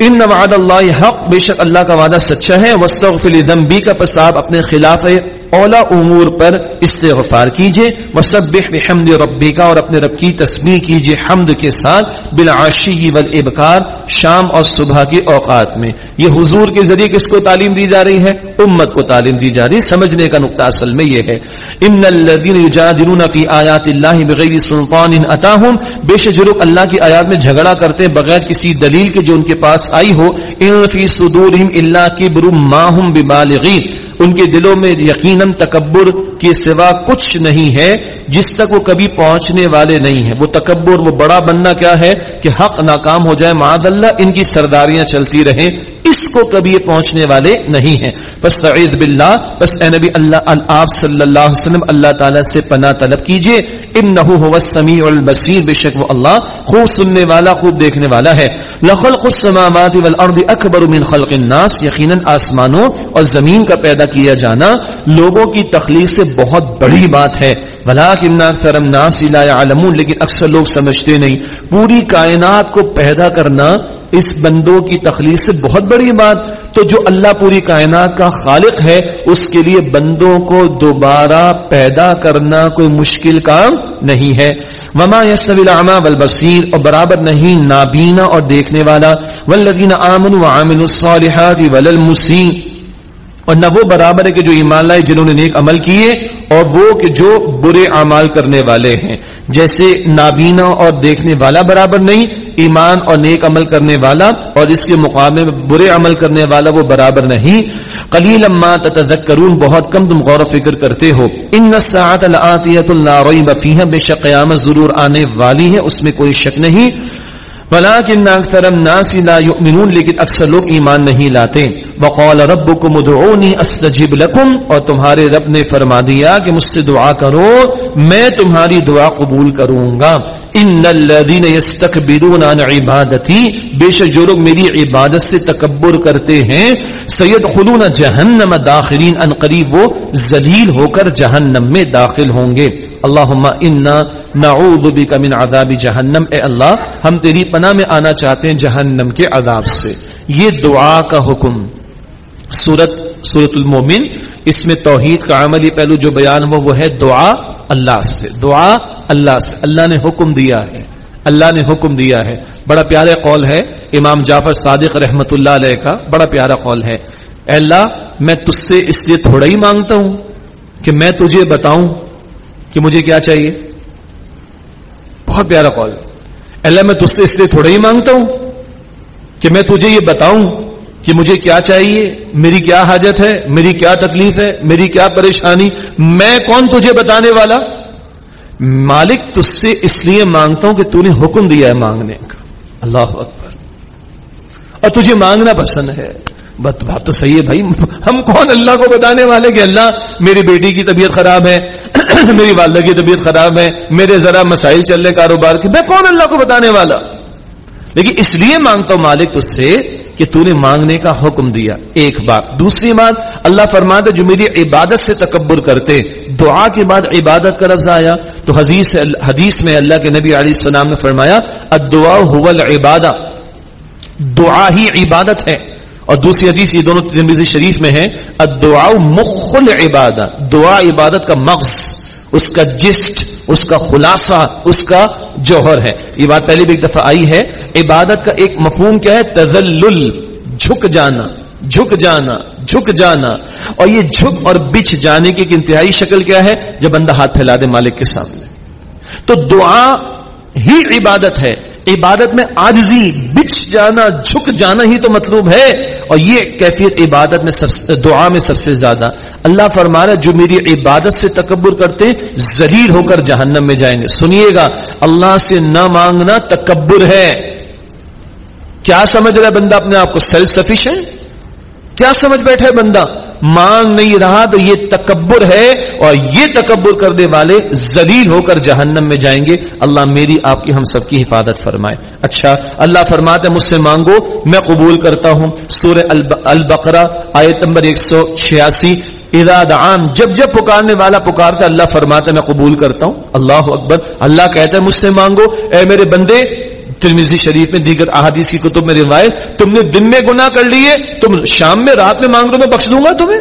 ان وعد اللہ حق، بے شک اللہ کا وعدہ سچا ہے۔ وسطی کا پساب اپنے خلاف اولا امور پر استغفار کیجیے مسبح بحمد ربی کا اور اپنے رب کی تسبیح کیجیے حمد کے ساتھ، بالعشی والابکار شام اور صبح کے اوقات میں۔ یہ حضور کے ذریعے کس کو تعلیم دی جا رہی ہے؟ امت کو تعلیم دی جا رہی ہے۔ سمجھنے کا نقطہ اصل میں یہ ہے۔ ان الذين يجادلون في ايات الله بغیر سلطان اتاهم بے شک جو لوگ اللہ کی آیات میں جھگڑا کرتے بغیر کسی دلیل کے جو ان کے پاس آئی ہو، ان فی صدورهم الا كبر ما هم ببالغین۔ ان کے دلوں میں یقیناً تکبر کے سوا کچھ نہیں ہے، جس تک وہ کبھی پہنچنے والے نہیں ہیں۔ وہ تکبر، وہ بڑا بننا کیا ہے کہ حق ناکام ہو جائے۔ معاذ اللہ، ان کی سرداریاں چلتی رہیں۔ کو کبھی یہ پہنچنے والے نہیں ہیں۔ بس تعید باللہ، بس اے نبی اللہ آپ صلی اللہ علیہ وسلم، اللہ تعالی سے پناہ طلب کیجیے۔ انه هو السمیع البصیر، بے شک وہ اللہ خوب سننے والا، خوب دیکھنے والا ہے۔ لخلق السماوات والارض اکبر من خلق الناس، یقینا آسمانوں اور زمین کا پیدا کیا جانا لوگوں کی تخلیق سے بہت بڑی بات ہے۔ ولکن اکثر الناس لا يعلمون لیکن اکثر لوگ سمجھتے نہیں۔ پوری کائنات کو پیدا کرنا اس بندوں کی تخلیق سے بہت بڑی بات تو جو اللہ پوری کائنات کا خالق ہے، اس کے لیے بندوں کو دوبارہ پیدا کرنا کوئی مشکل کام نہیں ہے۔ وما یسوی العما والبصیر اور برابر نہیں، نابینا اور دیکھنے والا۔ والذین آمنوا وعملوا الصالحات وللمسیء اور نہ وہ برابر ہے کہ جو ایمان لائے جنہوں نے نیک عمل کیے اور وہ کہ جو برے اعمال کرنے والے ہیں۔ جیسے نابینا اور دیکھنے والا برابر نہیں، ایمان اور نیک عمل کرنے والا اور اس کے مقابلے میں برے عمل کرنے والا وہ برابر نہیں۔ قلیل اما تتذکرون، بہت کم تم غور و فکر کرتے ہو۔ ان الساعت لآتیت لا ریب بے شک قیامت ضرور آنے والی ہے، اس میں کوئی شک نہیں۔ ولكن اكثر الناس لا يؤمنون، لیکن اکثر لوگ ایمان نہیں لاتے۔ وقال ربكم ادعوني استجب لكم، اور تمہارے رب نے فرما دیا کہ مجھ سے دعا کرو، میں تمہاری دعا قبول کروں گا۔ ان الذين يستكبرون عن عبادتي بے شک جو لوگ میری عبادت سے تکبر کرتے ہیں، سيدخلون جهنم داخلين، ان قریب وہ ذلیل ہو کر جہنم میں داخل ہوں گے۔ اللهم انا نعوذ بك من عذاب جہنم۔ اے اللہ، ہم تیری پناہ میں آنا چاہتے ہیں جہنم کے عذاب سے۔ یہ دعا کا حکم۔ سورت سورت المومن، اس میں توحید کا عملی پہلو جو بیان ہوا، وہ ہے دعا اللہ سے۔ دعا اللہ سے اللہ نے حکم دیا ہے۔ اللہ نے حکم دیا ہے۔ بڑا پیارا قول ہے۔ امام جعفر صادق رحمت اللہ علیہ کا بڑا پیارا قول ہے۔ اے اللہ، میں تج سے اس لیے تھوڑا ہی مانگتا ہوں کہ میں تجھے بتاؤں کہ مجھے کیا چاہیے۔ بہت پیارا قول۔ اللہ، میں تج سے اس لیے تھوڑا ہی مانگتا ہوں کہ میں تجھے یہ بتاؤں کہ مجھے کیا چاہیے۔ میری کیا حاجت ہے؟ میری کیا تکلیف ہے؟ میری کیا پریشانی؟ میں کون تجھے بتانے والا؟ مالک تج سے اس لیے مانگتا ہوں کہ تو نے حکم دیا ہے مانگنے کا۔ اللہ اکبر۔ اور تجھے مانگنا پسند ہے۔ بات بات تو صحیح ہے بھائی۔ ہم کون اللہ کو بتانے والے کہ اللہ میری بیٹی کی طبیعت خراب ہے، میری والدہ کی طبیعت خراب ہے، میرے ذرا مسائل چل رہے کاروبار کے۔ میں کون اللہ کو بتانے والا؟ لیکن اس لیے مانگتا ہوں مالک تج سے کہ تو نے مانگنے کا حکم دیا ایک بات۔ دوسری بات، اللہ فرماتا جو میری عبادت سے تکبر کرتے، دعا کے بعد عبادت کا لفظ آیا۔ تو حدیث حدیث میں اللہ کے نبی علیہ السلام نے فرمایا الدعا هو العبادہ۔ دعا ہی عبادت ہے۔ اور دوسری حدیث، یہ دونوں ترمذی شریف میں ہے، الدعاء مخ العبادہ۔ دعا عبادت کا مغز۔ اس کا جسٹ، اس کا خلاصہ، اس کا جوہر ہے۔ یہ بات پہلے بھی ایک دفعہ آئی ہے۔ عبادت کا ایک مفہوم کیا ہے؟ تزلل جھک جانا جھک جانا جھک جانا۔ اور یہ جھک اور بچھ جانے کی ایک انتہائی شکل کیا ہے؟ جب بندہ ہاتھ پھیلا دے مالک کے سامنے۔ تو دعا ہی عبادت ہے۔ عبادت میں آجزی بچ جانا، جھک جانا ہی تو مطلوب ہے۔ اور یہ کیفیت عبادت میں سب دعا میں سب سے زیادہ۔ اللہ فرما رہا جو میری عبادت سے تکبر کرتے، ذلیل ہو کر جہنم میں جائیں گے۔ سنیے گا، اللہ سے نہ مانگنا تکبر ہے۔ کیا سمجھ رہا ہے بندہ اپنے آپ کو؟ سیلف سفیشینٹ کیا سمجھ بیٹھے بندہ؟ مانگ نہیں رہا تو یہ تکبر ہے اور یہ تکبر کرنے والے ذلیل ہو کر جہنم میں جائیں گے۔ اللہ میری آپ کی ہم سب کی حفاظت فرمائے۔ اچھا اللہ فرماتے مجھ سے مانگو، میں قبول کرتا ہوں۔ سورہ البقرہ، آیت نمبر ایک سو چھیاسی۔ اراد عام جب جب پکارنے والا پکارتا اللہ فرماتا میں قبول کرتا ہوں۔ اللہ اکبر، اللہ کہتا ہے مجھ سے مانگو۔ اے میرے بندے ترمیزی شریف میں دیگر احادیث کی کتب میں روایت، تم نے دن میں گناہ کر لیے، تم شام میں رات میں مانگ لو، میں بخش دوں گا تمہیں۔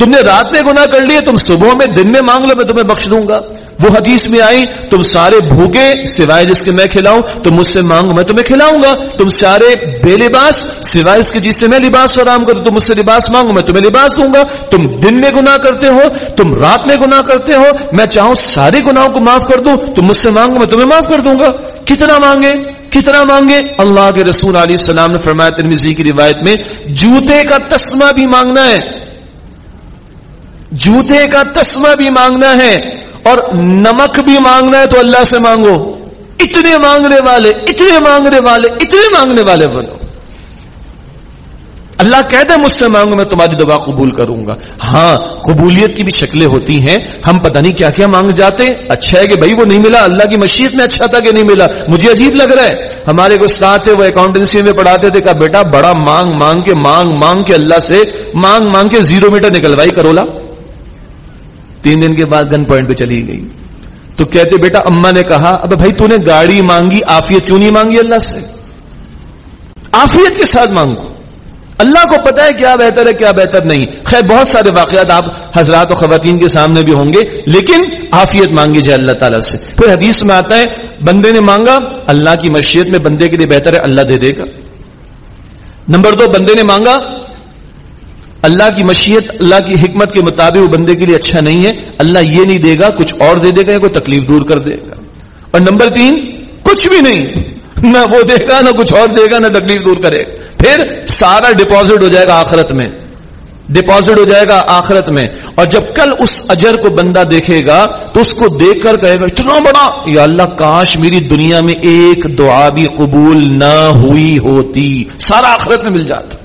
تم نے رات میں گناہ کر لیے، تم صبح میں دن میں مانگ لو، میں تمہیں بخش دوں گا۔ وہ حدیث میں آئی تم سارے بھوکے، سوائے جس کے میں کھلاؤں تم مجھ سے مانگو میں تمہیں کھلاؤں گا۔ تم سارے بے لباس، سوائے اس کے جس سے میں لباس فراہم کروں تم مجھ سے لباس مانگو میں تمہیں لباس دوں گا۔ تم دن میں گناہ کرتے ہو، تم رات میں گناہ کرتے ہو، میں چاہوں سارے گناہوں کو معاف کر دوں تم مجھ سے مانگو میں تمہیں معاف کر دوں گا۔ کتنا مانگے؟ کتنا مانگے؟ اللہ کے رسول علیہ السلام نے فرمایا ترمیزی کی روایت میں، جوتے کا تسمہ بھی مانگنا ہے۔ جوتے کا تسمہ بھی مانگنا ہے اور نمک بھی مانگنا ہے تو اللہ سے مانگو۔ اتنے مانگنے والے، اتنے مانگنے والے، اتنے مانگنے والے بنو اللہ کہتے ہیں مجھ سے مانگو، میں تمہاری دعا قبول کروں گا۔ ہاں قبولیت کی بھی شکلیں ہوتی ہیں۔ ہم پتہ نہیں کیا کیا مانگ جاتے۔ اچھا ہے کہ بھائی وہ نہیں ملا، اللہ کی مشیت میں اچھا تھا کہ نہیں ملا۔ مجھے عجیب لگ رہا ہے۔ ہمارے کچھ ساتھ وہ اکاؤنٹنسی میں پڑھاتے تھے، کہا، بیٹا، بڑا مانگ مانگ کے، مانگ مانگ کے اللہ سے، مانگ مانگ کے زیرو میٹر نکلوائی کرولا تین دن کے بعد گن پوائنٹ پہ چلی گئی۔ تو کہتے، بیٹا، اما نے کہا، اب بھائی تو نے گاڑی مانگی آفیت کیوں نہیں مانگی اللہ سے؟ آفیت کے ساتھ مانگو۔ اللہ کو پتا ہے کیا بہتر ہے، کیا بہتر نہیں۔ خیر، بہت سارے واقعات آپ حضرات و خواتین کے سامنے بھی ہوں گے، لیکن آفیت مانگی جائے اللہ تعالیٰ سے۔ پھر حدیث میں آتا ہے، بندے نے مانگا، اللہ کی مشیت میں بندے کے لیے بہتر ہے، اللہ دے دے گا۔ نمبر دو، بندے نے مانگا، اللہ کی مشیت، اللہ کی حکمت کے مطابق وہ بندے کے لیے اچھا نہیں ہے، اللہ یہ نہیں دے گا، کچھ اور دے دے گا یا کوئی تکلیف دور کر دے گا۔ اور نمبر تین، کچھ بھی نہیں۔ نہ وہ دے گا، نہ کچھ اور دے گا، نہ تکلیف دور کرے پھر سارا ڈپازٹ ہو جائے گا آخرت میں۔ ڈپازٹ ہو جائے گا آخرت میں۔ اور جب کل اس اجر کو بندہ دیکھے گا، تو اس کو دیکھ کر کہے گا، اتنا بڑا۔ یا اللہ، کاش میری دنیا میں ایک دعا بھی قبول نہ ہوئی ہوتی۔ سارا آخرت میں مل جاتا۔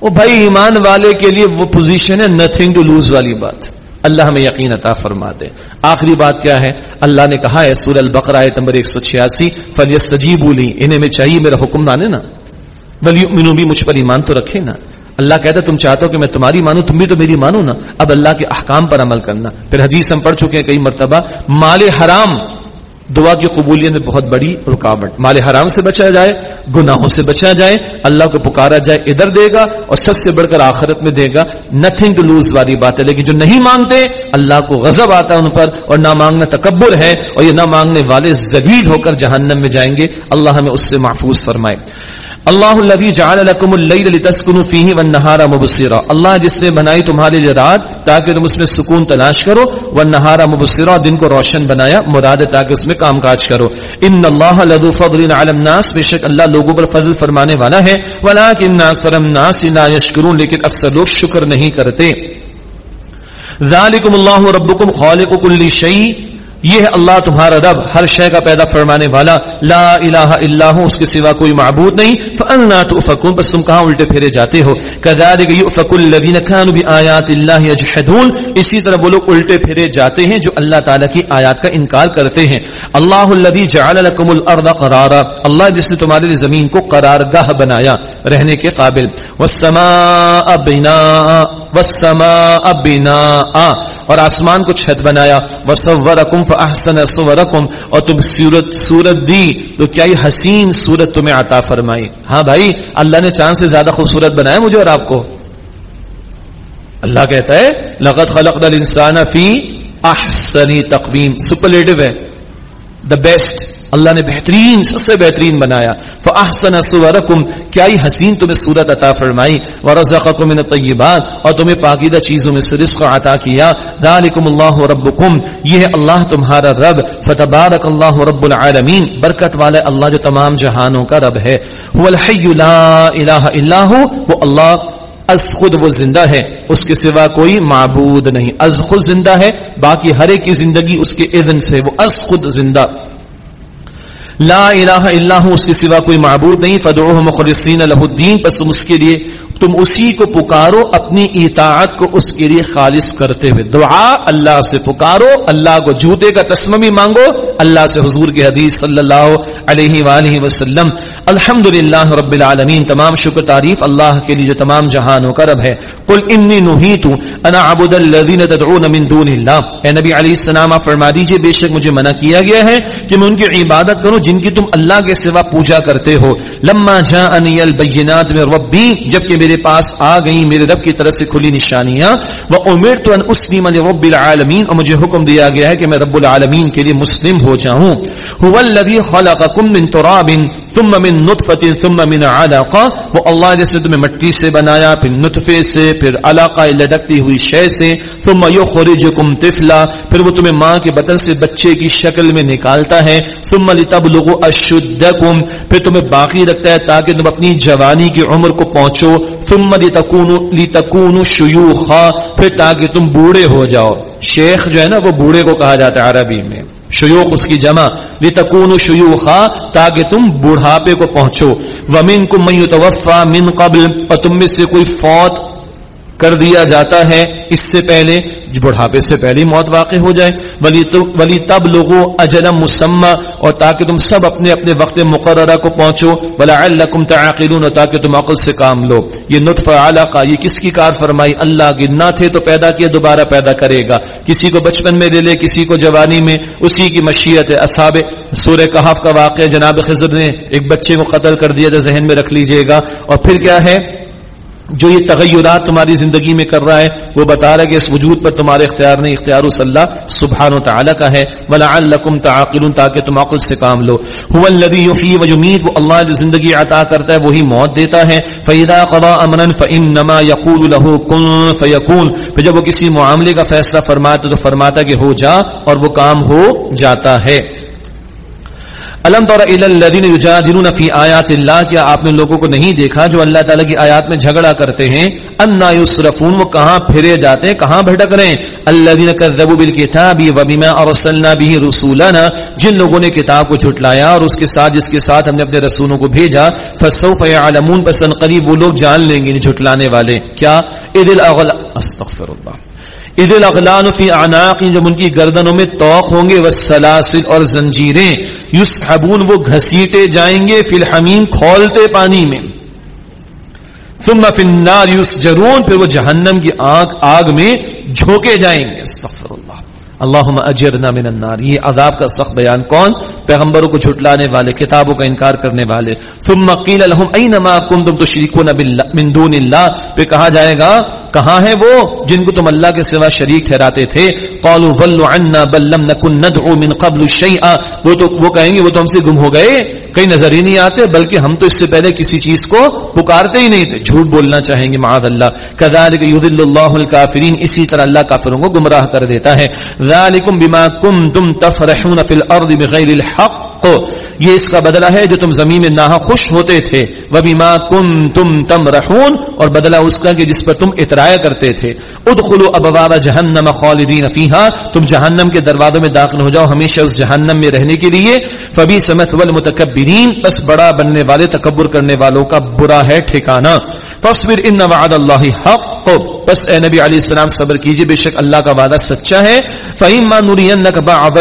وہ بھائی، ایمان والے کے لیے وہ پوزیشن ہے نتھنگ ٹو لوز والی بات۔ اللہ ہمیں یقین عطا فرما دے۔ آخری بات کیا ہے؟ اللہ نے کہا ہے سور البقرہ آیت نمبر ایک سو چھیاسی بولی انہیں میں چاہیے میرا حکم مانے نا۔ ولی بھی مجھ پر ایمان تو رکھے نا۔ اللہ کہتا ہے، تم چاہتے ہو کہ میں تمہاری مانوں، تم بھی تو میری مانو نا۔ اب اللہ کے احکام پر عمل کرنا۔ پھر حدیث ہم پڑھ چکے ہیں، کئی مرتبہ، مال حرام۔ دعا کی قبولیت میں بہت بڑی رکاوٹ۔ مال حرام سے بچا جائے، گناہوں سے بچا جائے، اللہ کو پکارا جائے، ادھر دے گا اور سب سے بڑھ کر آخرت میں دے گا۔ نتھنگ ٹو لوز والی بات ہے، لیکن جو نہیں مانگتے، اللہ کو غضب آتا ہے ان پر اور نہ مانگنا تکبر ہے اور یہ نہ مانگنے والے زبید ہو کر جہنم میں جائیں گے۔ اللہ ہمیں اس سے محفوظ فرمائے۔ اللہ الذي جعل لكم الليل لتسكنوا فيه والنهار مبصرا۔ اللہ جس نے بنائی تمہارے لیے رات تاکہ تم اس میں سکون تلاش کرو والنهار مبصرا، دن کو روشن بنایا، مراد ہے تاکہ اس میں کام کاج کرو۔ ان اللہ لذو فضل على الناس، بے شک اللہ لوگوں پر فضل فرمانے والا ہے۔ ولكن اکثر الناس لا يشكرون لیکن اکثر لوگ شکر نہیں کرتے۔ ذالکم اللہ ربکم خالق کل شیء۔ یہ ہے اللہ تمہارا رب، ہر شے کا پیدا فرمانے والا، لا الہ الا ہوں، اس کے سوا کوئی معبود نہیں۔ فانا تؤفكون، بس تم کہاں الٹے پھیرے جاتے ہو؟ كذلك يؤفك الذين كانوا بآيات الله يجحدون اسی طرح وہ لوگ الٹے پھیرے جاتے ہیں جو اللہ تعالی کی آیات کا انکار کرتے ہیں۔ اللہ الذي جعل لكم الارض قرارا، اللہ جس نے تمہارے لیے زمین کو قرارگاہ بنایا رہنے کے قابل۔ والسماء بناء والسماء بناء۔ اور آسمان کو چھت بنایا۔ وصورکم فاحسن صورکم اور تم صورت صورت دی، تو کیا یہ حسین صورت تمہیں عطا فرمائی؟ ہاں بھائی، اللہ نے چاند سے زیادہ خوبصورت بنایا مجھے اور آپ کو۔ اللہ کہتا ہے، لقد خلق الانسان فی احسنی تقویم سپرلیٹو ہے۔ دا بیسٹ اللہ نے بہترین، سب سے بہترین بنایا۔ فاحسن صورکم کیا ہی حسین تمہیں صورت عطا فرمائی؟ ورزقکم من الطیبات اور تمہیں پاکیزہ چیزوں میں سے رزق عطا کیا۔ ذالکم اللہ ربکم یہ ہے اللہ تمہارا رب۔ فتبارک اللہ رب العالمین برکت والے اللہ جو تمام جہانوں کا رب ہے۔ هو الحی لا الہ الا هو، وہ اللہ از خود وہ زندہ ہے۔ اس کے سوا کوئی معبود نہیں۔ از خود زندہ ہے، باقی ہر ایک کی زندگی اس کے اذن سے، وہ از خود زندہ۔ لا الہ الا ہوں، اس کے سوا کوئی معبود نہیں. فدعوہ مخلصین لہ الدین پس تم اس کے لیے، تم اسی کو پکارو، اپنی اطاعت کو اس کے لیے خالص کرتے ہوئے. دعا اللہ سے پکارو، اللہ کو جوتے کا تسمہ بھی مانگو اللہ سے حضور کے حدیث صلی اللہ علیہ وآلہ وسلم الحمد رب العالمین، تمام شکر تعریف اللہ کے لیے جو تمام جہانوں کا رب ہے۔ قل انی نہیت انا عبد الذین تدعون من دون اللہ۔ اے نبی علیہ السلام، آپ فرما دیجیے، بے شک مجھے منع کیا گیا ہے کہ میں ان کی عبادت کروں جن کی تم اللہ کے سوا پوجا کرتے ہو۔ لما جاءنی البینات من ربی، جبکہ میرے پاس آ گئی میرے رب کی طرف سے کھلی نشانیاں۔ وامرت ان اسلم لرب العالمین اور مجھے حکم دیا گیا ہے کہ میں رب العالمین کے لیے مسلم ہو جاؤں هو الذی خلقکم من تراب ثم من نطفت ثم من علاقہ وہ اللہ جیسے تمہیں مٹی سے بنایا، پھر نطفے سے، پھر علاقہ لٹکتی ہوئی شے سے۔ ثم یخرجکم طفلا، پھر وہ تمہیں ماں کے بطن سے بچے کی شکل میں نکالتا ہے۔ ثم لتبلغوا اشدکم پھر تمہیں باقی رکھتا ہے تاکہ تم اپنی جوانی کی عمر کو پہنچو۔ ثم لتکونوا لتکونوا شیوخا پھر تاکہ تم بوڑھے ہو جاؤ۔ شیخ جو ہے نا، وہ بوڑھے کو کہا جاتا ہے عربی میں۔ شیوخ اس کی جمع۔ لتکون شیوخا، تاکہ تم بڑھاپے کو پہنچو۔ ومن کو یتوفا من قبل اور تم میں سے کوئی فوت کر دیا جاتا ہے۔ اس سے پہلے، بڑھاپے سے پہلی موت واقع ہو جائے۔ ولی تب لوگوں اجلم مسمہ اور تاکہ تم سب اپنے اپنے وقت مقررہ کو پہنچو۔ ولعلکم تعقلون، تاکہ تم عقل سے کام لو۔ یہ نطف علاقہ، یہ کس کی کار فرمائی؟ اللہ گرنا تھے تو پیدا کیا، دوبارہ پیدا کرے گا۔ کسی کو بچپن میں دے لے، کسی کو جوانی میں۔ اسی کی مشیت ہے۔ اصحاب سورہ کہاف کا واقعہ جناب خضر نے ایک بچے کو قتل کر دیا تھا، ذہن میں رکھ لیجیے گا۔ اور پھر کیا ہے؟ جو یہ تغیرات تمہاری زندگی میں کر رہا ہے، وہ بتا رہا ہے کہ اس وجود پر تمہارے اختیار نہیں، اختیار اس اللہ سبحان و تعالی کا ہے۔ ولعلکم تعقلون، تاکہ تم عقل سے کام لو۔ هو الذی و یمیت وہ اللہ جو زندگی عطا کرتا ہے، وہی موت دیتا ہے۔ فاذا قضى امرا فانما يقول له كن فيكون۔ پھر جب وہ کسی معاملے کا فیصلہ فرماتا تو فرماتا کہ ہو جا اور وہ کام ہو جاتا ہے۔ الم طور الذین یجادلون فی آیات اللہ، کیا آپ نے لوگوں کو نہیں دیکھا جو اللہ تعالی کی آیات میں جھگڑا کرتے ہیں؟ انا یصرفون، وہ کہاں پھرے جاتے ہیں؟ کہاں بھٹک رہے ہیں؟ الذین کذبوا بالکتاب وبما ارسلنا به رسولنا، جن لوگوں نے کتاب کو جھٹلایا اور اس کے ساتھ جس کے ساتھ ہم نے اپنے رسولوں کو بھیجا، فسوف يعلمون پس قریب وہ لوگ جان لیں گے جھٹلانے والے۔ کیا؟ اذ الاغل، استغفر اللہ۔ عید الاغلان فی عناق جب ان کی گردنوں میں توق ہوں گے، والسلاسل اور زنجیریں یسحبون وہ گھسیٹے جائیں گے فی الحمیم کھولتے پانی میں۔ ثم فی النار یسجرون پھر وہ جہنم کی آگ آگ میں جھوکے جائیں گے۔ استغفر اللہ۔ اللہم اجرنا من النار۔ یہ عذاب کا سخت بیان کون؟ پیغمبروں کو جھٹلانے والے، کتابوں کا انکار کرنے والے۔ ثم قیل لهم اینما کنتم تشرکون من دون اللہ، پھر کہا جائے گا، کہاں ہیں وہ جن کو تم اللہ کے سوا شریک ٹھہراتے تھے؟ قالوا ضلوا عنا بل لم نكن ندعو من قبل شيئا وہ تو وہ کہیں گے، وہ تو ہم سے گم ہو گئے۔ کہیں نظر ہی نہیں آتے، بلکہ ہم تو اس سے پہلے کسی چیز کو پکارتے ہی نہیں تھے۔ جھوٹ بولنا چاہیں گے معاذ اللہ۔ كذلك يذل الله الكافرين اسی طرح اللہ کافروں کو گمراہ کر دیتا ہے۔ ذالکم بما کنتم تفرحون فی الارض بغیر الحق۔ یہ اس کا بدلہ ہے جو تم زمین میں نہ خوش ہوتے تھے۔ وہ بیما کم تم تم رہون اور بدلہ اس کا کہ جس پر تم اترایا کرتے تھے۔ ادخلوا ابواب جہنم خالدین فیہا۔ تم جہنم کے دروازوں میں داخل ہو جاؤ ہمیشہ اس جہنم میں رہنے کے لیے۔ فبی سمت والمتکبرین بس بڑا بننے والے تکبر کرنے والوں کا برا ہے ٹھکانہ۔ فاصبر ان وعد اللہ حق۔ بس اے نبی علیہ السلام صبر کیجیے، بے شک اللہ کا وعدہ سچا ہے۔ فَإِمَّا نُرِيَنَّكَ بَعْضَ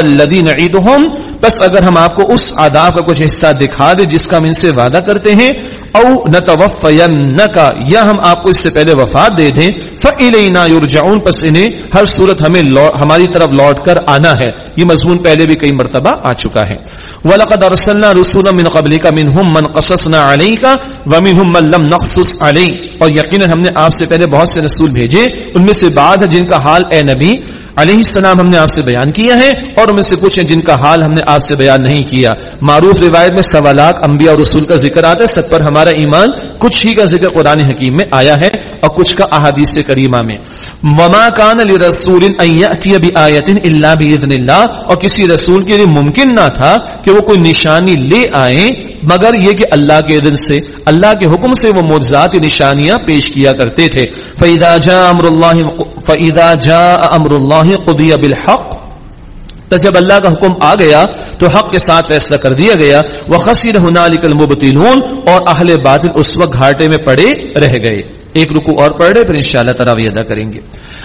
بس اگر ہم آپ کو اس آداب کا کچھ حصہ دکھا دے جس کا ہم ان سے وعدہ کرتے ہیں، او نہ نتوفینکا یا ہم آپ کو اس سے پہلے وفات دے دیں، فَإِلَيْنَا يُرْجَعُونَ۔ پس انہیں ہر صورت ہمیں ہماری طرف لوٹ کر آنا ہے۔ یہ مضمون پہلے بھی کئی مرتبہ آ چکا ہے۔ وَلَقَدْ أَرْسَلْنَا رُسُولًا مِنْ قَبْلِكَ مِنْهُمْ مَنْ قَصَصْنَا عَلَيْكَ وَمِنْهُمْ مَنْ لَمْ نَقْصُصْ عَلَيْكَ۔ اور یقینا ہم نے آپ سے پہلے بہت سے رسول بھیجے ان میں سے بعض ہے جن کا حال اے نبی علیہ السلام ہم نے آپ سے بیان کیا ہے اور ان میں سے کچھ ہیں جن کا حال ہم نے آپ سے بیان نہیں کیا۔ معروف روایت میں سوالات، انبیاء اور رسول کا ذکر آتا ہے، سب پر ہمارا ایمان کچھ ہی کا ذکر قرآن حکیم میں آیا ہے اور کچھ کا احادیث کریمہ میں۔ وما کان لرسول ان یاتی بآیت اللہ اور کسی رسول کے لیے ممکن نہ تھا کہ وہ کوئی نشانی لے آئیں مگر یہ کہ اللہ کے اذن سے، اللہ کے حکم سے وہ معجزات، نشانیاں پیش کیا کرتے تھے۔ فاذا جاء امر اللہ فاذا جاء امر اللہ قدی بالحق. جب اللہ کا حکم آ گیا تو حق کے ساتھ فیصلہ کر دیا گیا. وہ خصیر ہنالک المبتلون اور اہل باطل اس وقت گھاٹے میں پڑے رہ گئے۔ ایک رکو اور پڑھ رہے پھر انشاءاللہ تراوی ادا کریں گے۔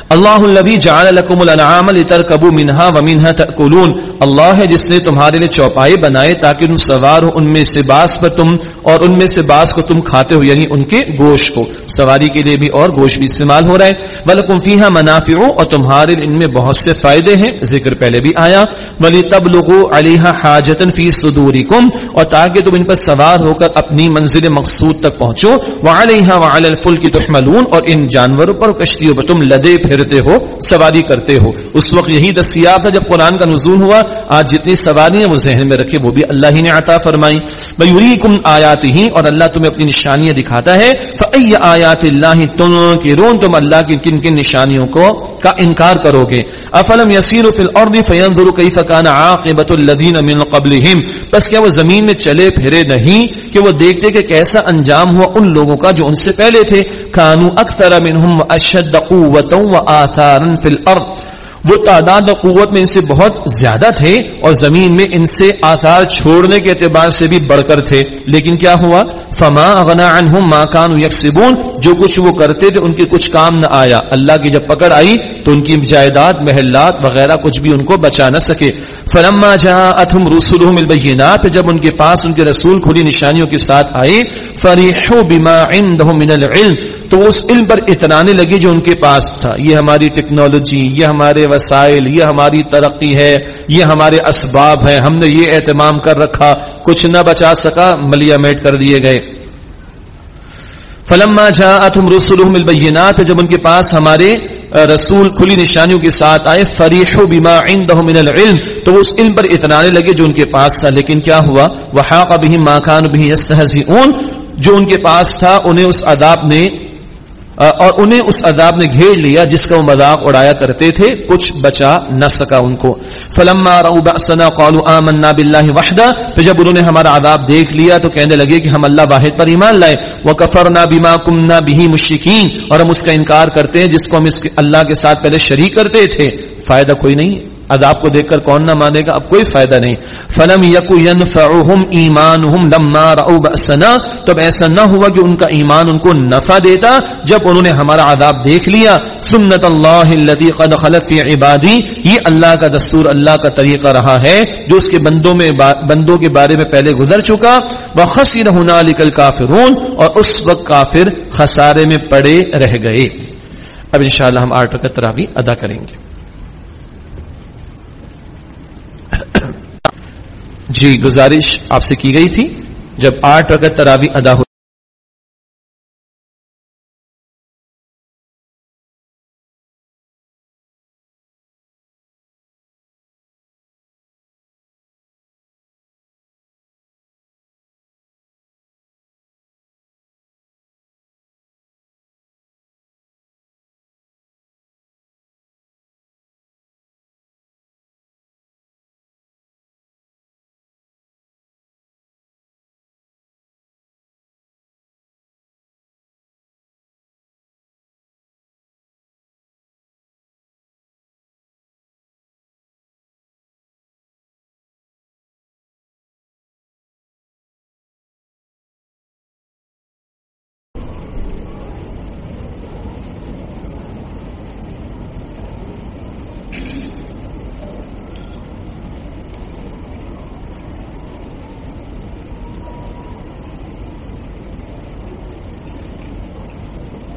اللہ الذي جعل لكم الانعام لتركبوا منها ومنها تاكلون اللہ ہے جس نے تمہارے لیے چوپائے بنائے تاکہ تم سوار ہو، ان میں سے باس پر تم اور ان میں سے باس کو تم کھاتے ہو یعنی ان کے گوشت کو۔ سواری کے لیے بھی اور گوشت بھی استعمال ہو رہا ہے۔ ولکم فیها منافع، اور تمہارے ان میں بہت سے فائدے ہیں۔ ذکر پہلے بھی آیا۔ ولی تبلغوا علیها حاجتا فی صدورکم اور تاکہ تم ان پر سوار ہو کر اپنی منزل مقصود تک پہنچو۔ وعلیها وعلى الفلك تحملون اور ان جانوروں پر کشتیوں پر تم لدے پھرتے ہو، سواری کرتے ہو۔ اس وقت یہی دستیاب تھا جب قرآن کا نزول ہوا۔ آج جتنی سواری ہیں وہ ذہن میں رکھے، وہ بھی اللہ ہی نے عطا فرمائی۔ بھائی آیات ہی اور اللہ تمہیں اپنی نشانیاں دکھاتا ہے۔ فئی آیات اللہ تم کے رون تم اللہ کی کن کن نشانیوں کو کا انکار کرو گے۔ افلم یسیر فی الارض فینظر کیف کان عاقبۃ الذین من قبلہم؟ بس کیا وہ زمین میں چلے پھرے نہیں کہ وہ دیکھتے کہ کیسا انجام ہوا ان لوگوں کا جو ان سے پہلے تھے؟ كانوا اکثر منهم اشد قوه آثارا في الارض وہ تعداد و قوت میں ان سے بہت زیادہ تھے اور زمین میں ان سے آثار چھوڑنے کے اعتبار سے بھی بڑھ کر تھے۔ لیکن کیا ہوا؟ فما اغنا عنہم ما كانوا يكسبون۔ جو کچھ وہ کرتے تھے ان کے کچھ کام نہ آیا۔ اللہ کی جب پکڑ آئی تو ان کی جائیداد، محلات وغیرہ کچھ بھی ان کو بچا نہ سکے۔ فلما جاءتهم رسلهم البينات، جب ان کے پاس ان کے رسول کھلی نشانیوں کے ساتھ آئے، فرحوا بما عندهم من العلم۔ تو اس علم پر اتنانے لگے جو ان کے پاس تھا۔ یہ ہماری ٹیکنالوجی، یہ ہمارے وسائل یہ ہماری ترقی ہے، یہ ہمارے اسباب ہیں، ہم نے یہ اہتمام کر رکھا، کچھ نہ بچا سکا ملیا میٹ کر دیے گئے۔ فلما جاءتهم رسلهم البينات جب ان کے پاس ہمارے رسول کھلی نشانیوں کے ساتھ آئے فرحوا بما عندهم من العلم، تو وہ اس علم پر اتنانے لگے جو ان کے پاس تھا۔ لیکن کیا ہوا؟ وحاق بهم ما كانوا به يستهزئون۔ جو ان کے پاس تھا، انہیں اس عذاب نے اور انہیں اس عذاب نے گھیر لیا جس کا وہ مذاق اڑایا کرتے تھے، کچھ بچا نہ سکا ان کو۔ فلما بأسنا قالوا آمنا بالله وحده پھر جب انہوں نے ہمارا عذاب دیکھ لیا تو کہنے لگے کہ ہم اللہ واحد پر ایمان لائے۔ وکفرنا بما كنا به مشرکین اور ہم اس کا انکار کرتے ہیں جس کو ہم اس کے اللہ کے ساتھ پہلے شریک کرتے تھے۔ فائدہ کوئی نہیں عذاب کو دیکھ کر کون نہ مانے گا؟ اب کوئی فائدہ نہیں۔ فلم یکو ينفعهم ایمانهم لما راوا باسنا تو ایسا نہ ہوا کہ ان کا ایمان ان کو نفع دیتا، جب انہوں نے ہمارا عذاب دیکھ لیا۔ سنت اللہ الذي قد خلت في عبادی یہ اللہ کا دستور، اللہ کا طریقہ رہا ہے، جو اس کے بندوں میں بندوں کے بارے میں پہلے گزر چکا۔ وخسر هنالك الكافرون۔ اور اس وقت کافر خسارے میں پڑے رہ گئے۔ اب انشاءاللہ ہم آٹھ رکعت تراوی ادا کریں گے۔ جی گزارش آپ سے کی گئی تھی جب آٹھ رکعت تراوی ادا ہو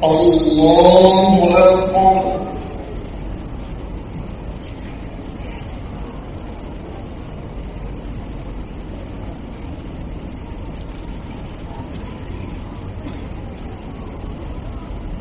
الله أكبر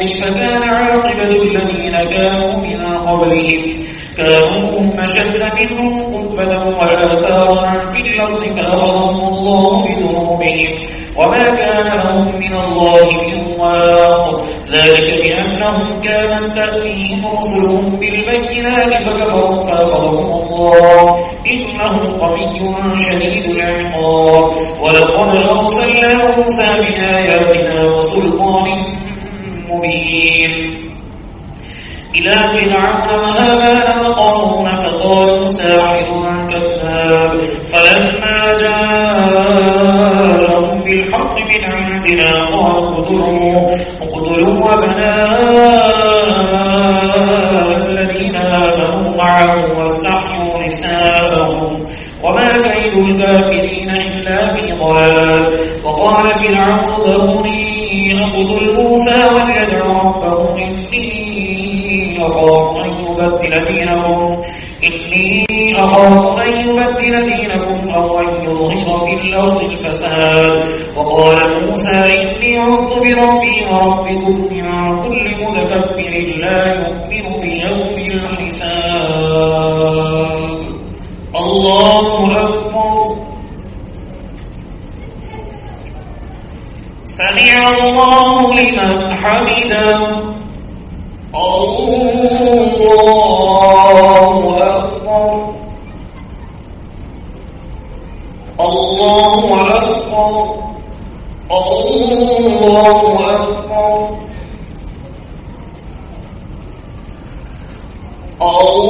فينظروا كيف عاقبة الذين كانوا من قبلهم. كانوا هم أشد منهم قوة وآثارا في الأرض فأخذهم الله بذنوبهم. وما كان لهم من الله من واق. ذلك بأنهم كانت تأتيهم رسلهم بالبينات فكفروا فأخذهم الله. إنه قوي شديد العقاب. ولقد أرسلنا موسى بآياتنا وسلطان مبين. إلى فرعون وهامان وقارون فقالوا ساحر كذاب. فلما جاءهم بالحق من عندنا قالوا اقتلوا. اقتلوا أبناء الذين آمنوا معه واستحيوا نساءهم. وما كيد الكافرين إلا في ضلال. وقال فرعون ذروني أقتل موسى وليدع ربه إني أخاف أن يبدل دينهم. إني أخاف أن يبدل دينكم أو أن يظهر في الأرض الفساد. وقال موسى إني عذت بربي وربكم من كل متكبر لا يؤمن بيوم الحساب. الله أكبر سمع الله لمن حمده الله أكبر الله أكبر الله أكبر الله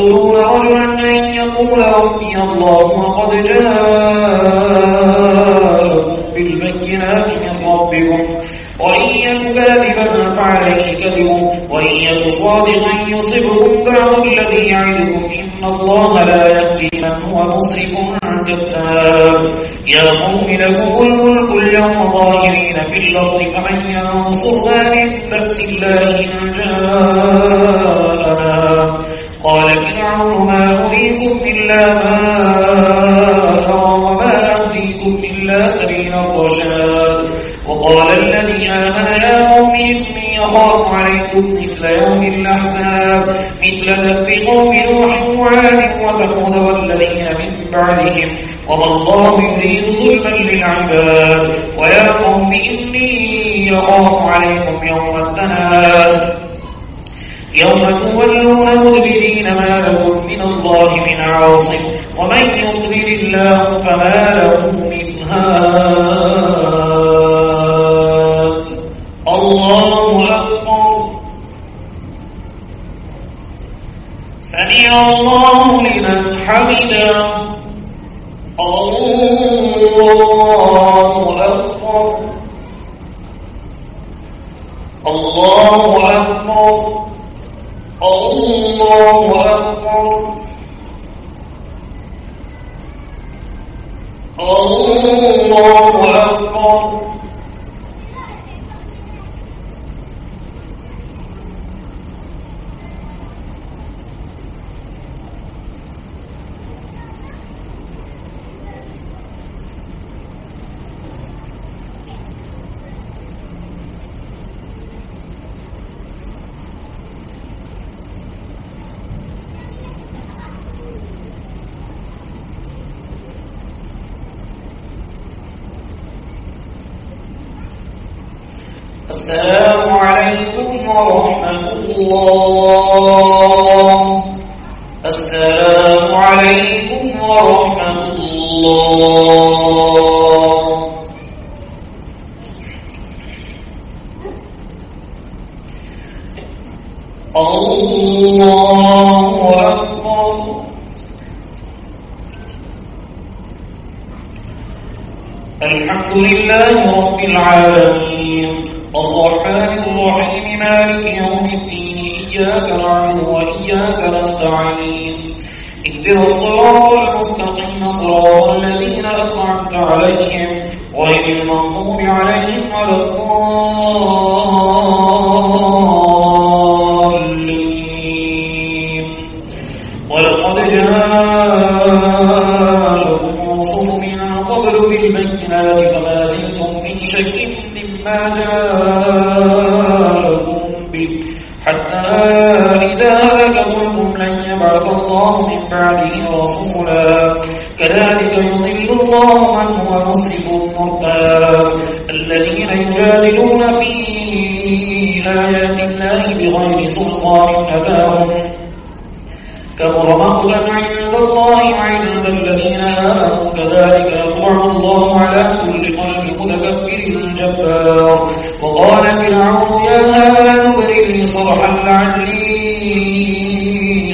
إيمانهم رجلا أن يقول ربي الله وقد جاءكم بالبينات من ربكم. وإن يك كاذبا فعليه كذبه وإن يك صادقا يصبكم بعض الذي يعدكم. إن الله لا يهدي من هو مسرف كذاب. يا قوم لكم الملك اليوم ظاهرين في الأرض فمن ينصرنا من بأس الله إن جاءنا. قال فرعون ما أريكم إلا ما أرى وما أهديكم إلا سبيل الرشاد. وقال الذي آمن يا قوم إني أخاف عليكم مثل يوم الأحزاب. مثل ذنب قوم نوح وعاد وثمود والذين من بعدهم. وما الله يريد ظلما للعباد. ويا قوم إني أخاف عليكم يوم التناد. يوم تولون مدبرين ما لهم من الله من عاصف ومن يضلل الله فما له من هاد. الله إذا هلك قلتم لن يبعث الله من بعده رسولا كذلك يضل الله من هو مسرف مرتاب الذين يجادلون في آيات الله بغير سلطان أتاهم كبر مقتا عند الله وعند الذين آمنوا كذلك يطبع الله على كل قلب متكبر جبار وقال فرعون يا هامان ابن لي صرحا لعلي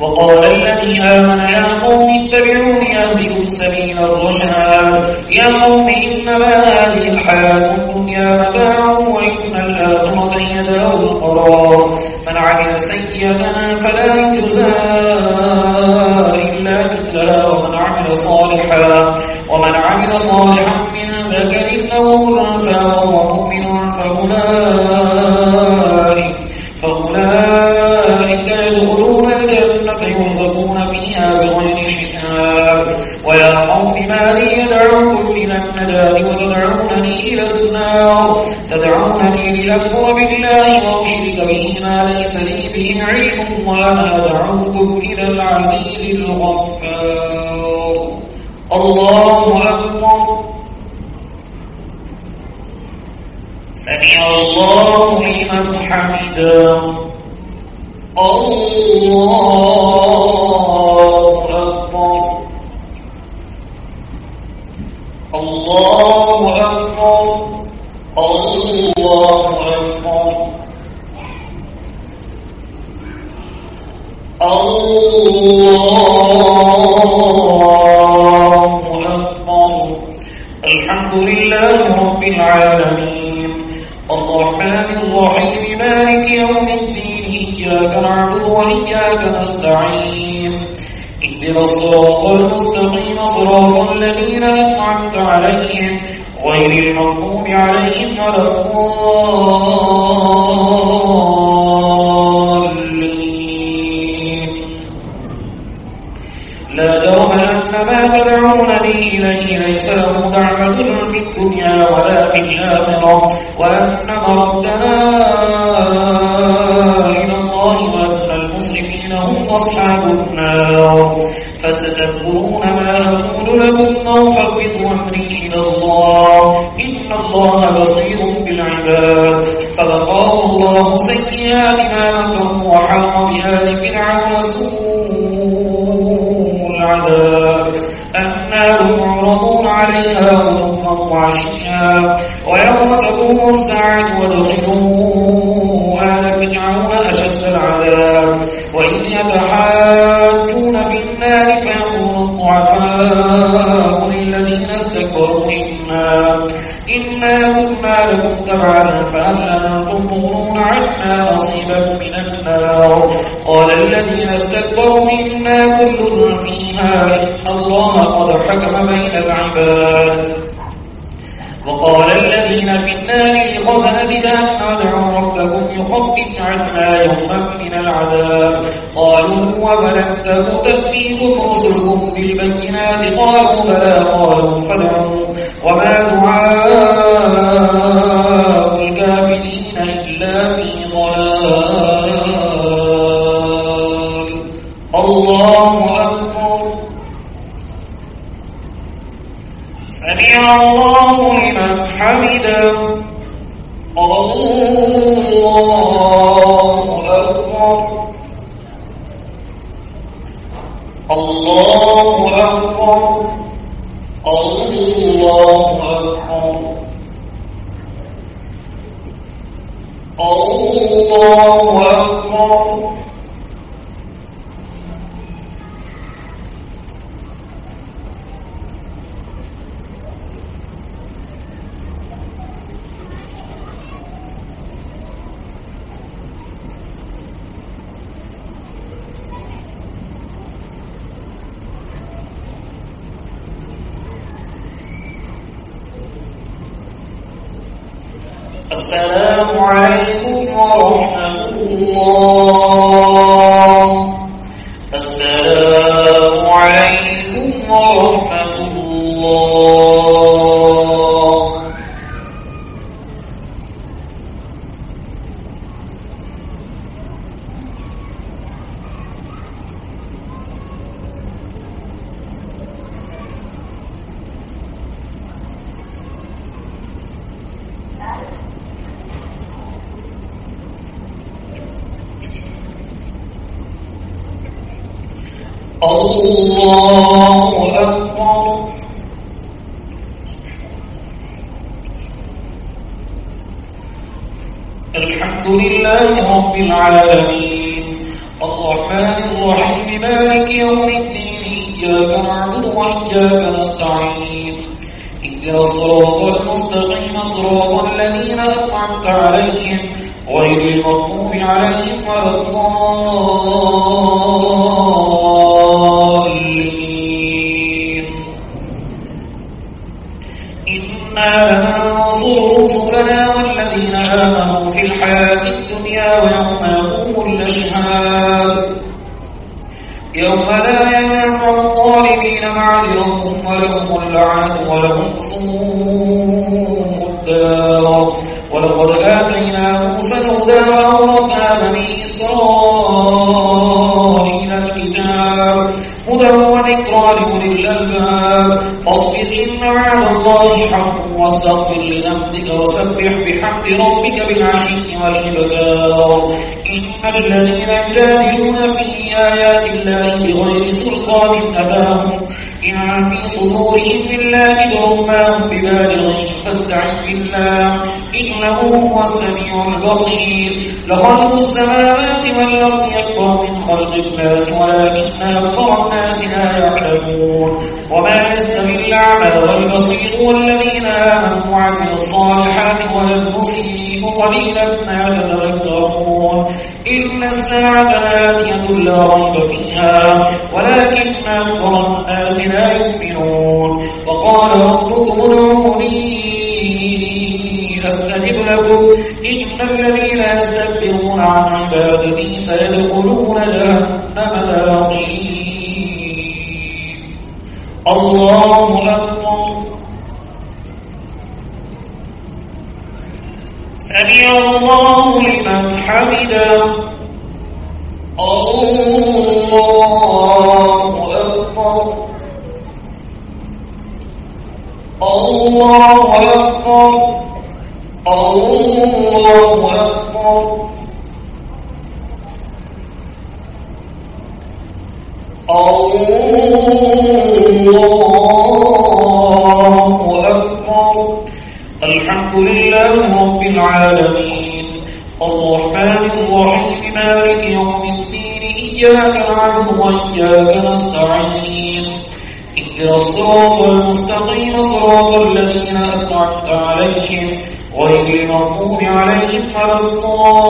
وقال الذي آمن يا قوم اتبعوني أهدكم سبيل الرشاد. يا قوم، إنما هذه الحياة الدنيا متاع وإن الآخرة هي دار القرار من عمل سيئة فلا يجزى إلا مثلها، ومن عمل صالحا، ومن عمل صالحا من ذكر أو أنثى وهو مؤمن فأولئك لأكفر بالله وأشرك به ما ليس لي به علم وأنا أدعوكم إلى العزيز الغفار. الله أكبر. سمع الله لمن حمده. الله أكبر الله أكبر الله أكبر الله أكبر الحمد لله رب العالمين الرحمن الرحيم. مالك يوم الدين إياك نعبد وإياك نستعين اهدنا الصراط المستقيم صراط الذين أنعمت عليهم غير المغضوب عليهم ولا الضالين أن ما تدعونني إليه ليس له دعوة في الدنيا ولا في الآخرة، وأن مردنا إلى الله وأن المسرفين هم أصحاب النار. فستذكرون ما أقول لكم وأفوض أمري إلى الله. إن الله بصير بالعباد. فبقاه الله سيئات ما مكروا وحاق بآل فرعون سوء النار يعرضون عليها غدوا وعشيا ويوم تقوم الساعة ودخلوا آل فرعون أشد العذاب وإذ يتحاجون في النار فيقول الضعفاء للذين استكبروا إنا إنا كنا لكم تبعا عنا نصيبا من النار قال الذين استكبروا إنا كل فيها. إن الله قد حكم بين العباد. وقال الذين في النار لخزنة جهنم ادعوا ربكم يخفف عنا يوما من العذاب. قالوا وبلن تك تأتيكم رسلكم بالبينات؟ قالوا بلى. قالوا فادعوا. وما دعاء الكافرين الله لمن حمده الله أكبر. الله أكبر. الله أكبر. الله عليكم ورحمة الله. الدنيا يقوم الأشهاد. يوم لا ينفع الظالمين معذرتهم ولهم اللعنة ولهم سوء الدار. ولقد آتينا موسى الهدى وأورثنا بني إسرائيل الكتاب. هدى وذكرى لأولي الألباب. فاصبر إن وعد الله حق. واستغفر لذنبك وسبح بحمد ربك بالعشي والإبكار. إن الذين يجادلون في آيات الله بغير سلطان أتاهم. إن في صدورهم إلا كبر ما هم ببالغين فاستعن بالله إنه هو السميع البصير لخلق السماوات والأرض أكبر من خلق الناس ولكن أكثر الناس لا يعلمون وما يستوي الأعمى والبصير والذين آمنوا وعملوا الصالحات ولا المسيء قليلا ما تتذكرون إن الساعة آتية لا ريب فيها، ولكن أكثر الناس لا يؤمنون. وقال ربكم ادعوني أستجب لكم. إن الذين يستكبرون عن عبادتي سيدخلون جهنم داخلين الله أكبر سمع الله لمن حمده. الله أكبر. الله أكبر. الله أكبر. الله أكبر. الحمد لله رب العالمين. الرحمن الرحيم، مالك يوم الدين، إياك نعبد وإياك نستعين. اهدنا الصراط المستقيم، صراط الذين أنعمت عليهم غير المغضوب عليهم ولا الضالين.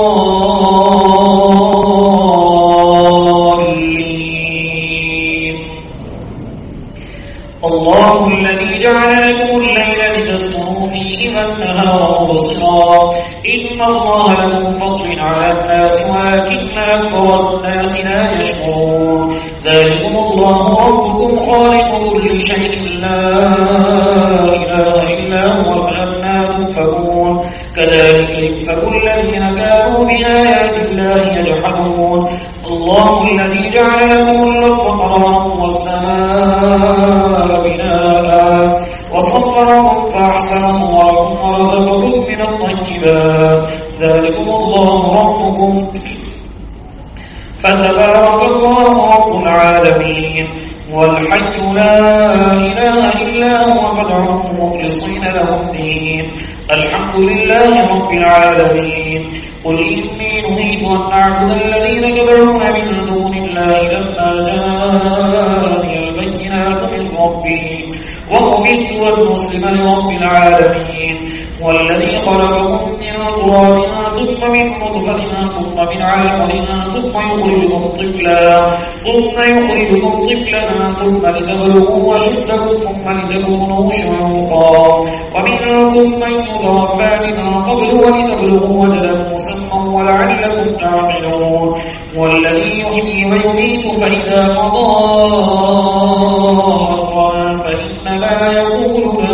الله الذي جعل لكم الليل لتسكنوا فيه والنهار مبصرا إن الله له فضل على الناس ولكن أكثر الناس لا يشكرون ذلكم الله ربكم خالق كل شيء لا إله إلا هو فأنا تؤفكون كذلك يؤفك الذين كانوا بآيات الله يجحدون الله الذي جعل لكم الأرض قرارا والسماء بناء وصفركم فأحسن صوركم الطيبات ذلكم الله ربكم. فتبارك الله رب العالمين. العالمين والحي لا إله إلا هو فادعوه مخلصين له الدين. الحمد لله رب العالمين. قل إني نهيت أن أعبد الذين تدعون من دون الله لما جاءني البينات من ربي. وأمرت والمسلم لرب العالمين. والذي خلقكم من تراب ثم من نطفة ثم من علقة ثم يخرجكم طفلا ثم يخرجكم طفلا ثم لتبلغوا وشدكم ثم لتكونوا شعوقا ومنكم من يتوفى من قبل ولتبلغوا وجلا مسمى ولعلكم تعقلون والذي يحيي ويميت فإذا قضى فإنما يقول له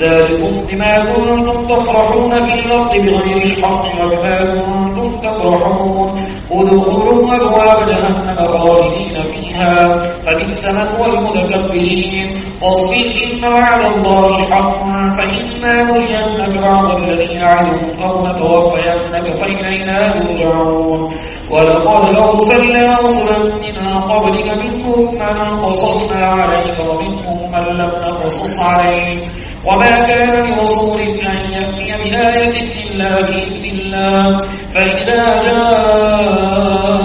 ذلكم بما كنتم تفرحون في الأرض بغير الحق وبما كنتم تفرحون. ادخلوا أبواب جهنم خالدين فيها. فبئس مثوى المتكبرين. واصبر إن وعد الله حق. فإنا نرينك بعض الذي نعدهم أو نتوفينك فإلينا يرجعون. ولقد أرسلنا رسلا من قبلك منهم من قصصنا عليك ومنهم من لم نقصص عليك. وما كان لرسول أن يأتي بآية إلا بإذن الله فإذا جاء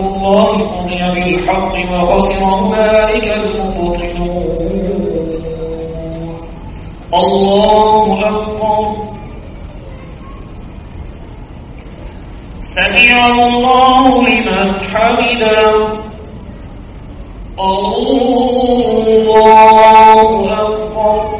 الله قضي بالحق وخسر هنالك المبطلون الله أكبر سمع الله لمن حمده الله أكبر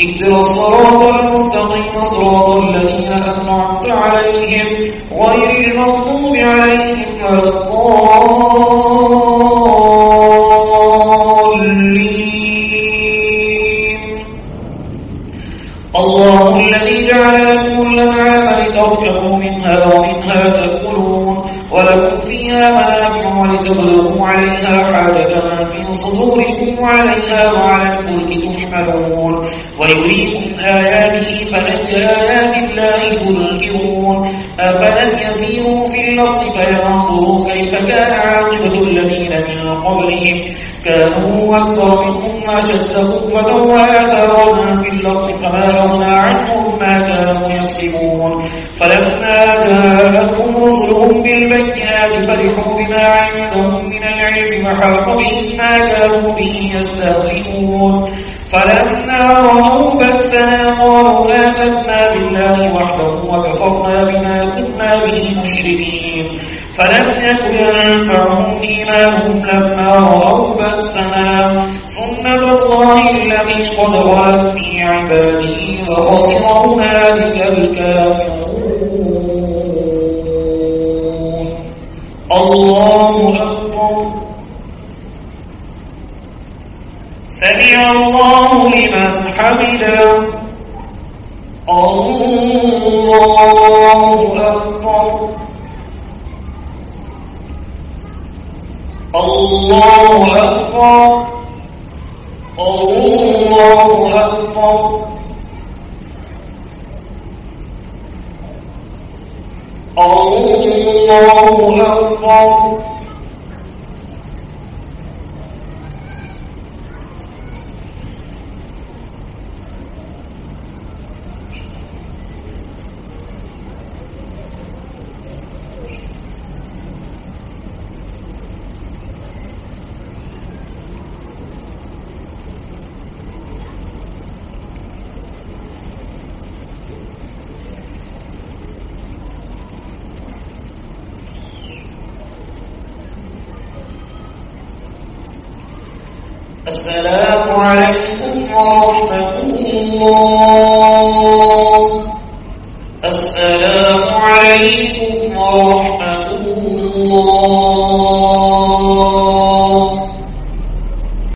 اهدنا الصراط المستقيم، صراط الذين أنعمت عليهم غير المغضوب عليهم ولا الضالين. الله الذي جعل لكم الأنعام لتركبوا منها ومنها تأكلون، ولكم فيها منافع ولتبلغوا عليها حاجة في صدوركم وعليها وعلى الفلك تحملون ويريكم آياته فأي آيات الله تنكرون أفلن يسيروا في الأرض فينظروا كيف كان عاقبة الذين من قبلهم كانوا أكثر منهم ما شدوا قوة وآثارا في الأرض فما أغنى عنهم ما كانوا يكسبون فلما جاءتهم رسلهم بالبينات فرحوا بما عندهم من العلم وحاق بهم ما كانوا به يستهزئون فلما رأوا بأسنا قالوا آمنا بالله وحده وكفرنا بما كنا به مشركين فلم يكن ينفعهم إيمانهم لما رأوا بأسنا سنة الله الذي قد غلت في عباده وخسر هنالك الكافرون الله أكبر سمع الله لمن حمده. الله أكبر. الله أكبر. الله أكبر. الله أكبر. عليكم ورحمة الله. السلام عليكم ورحمة الله.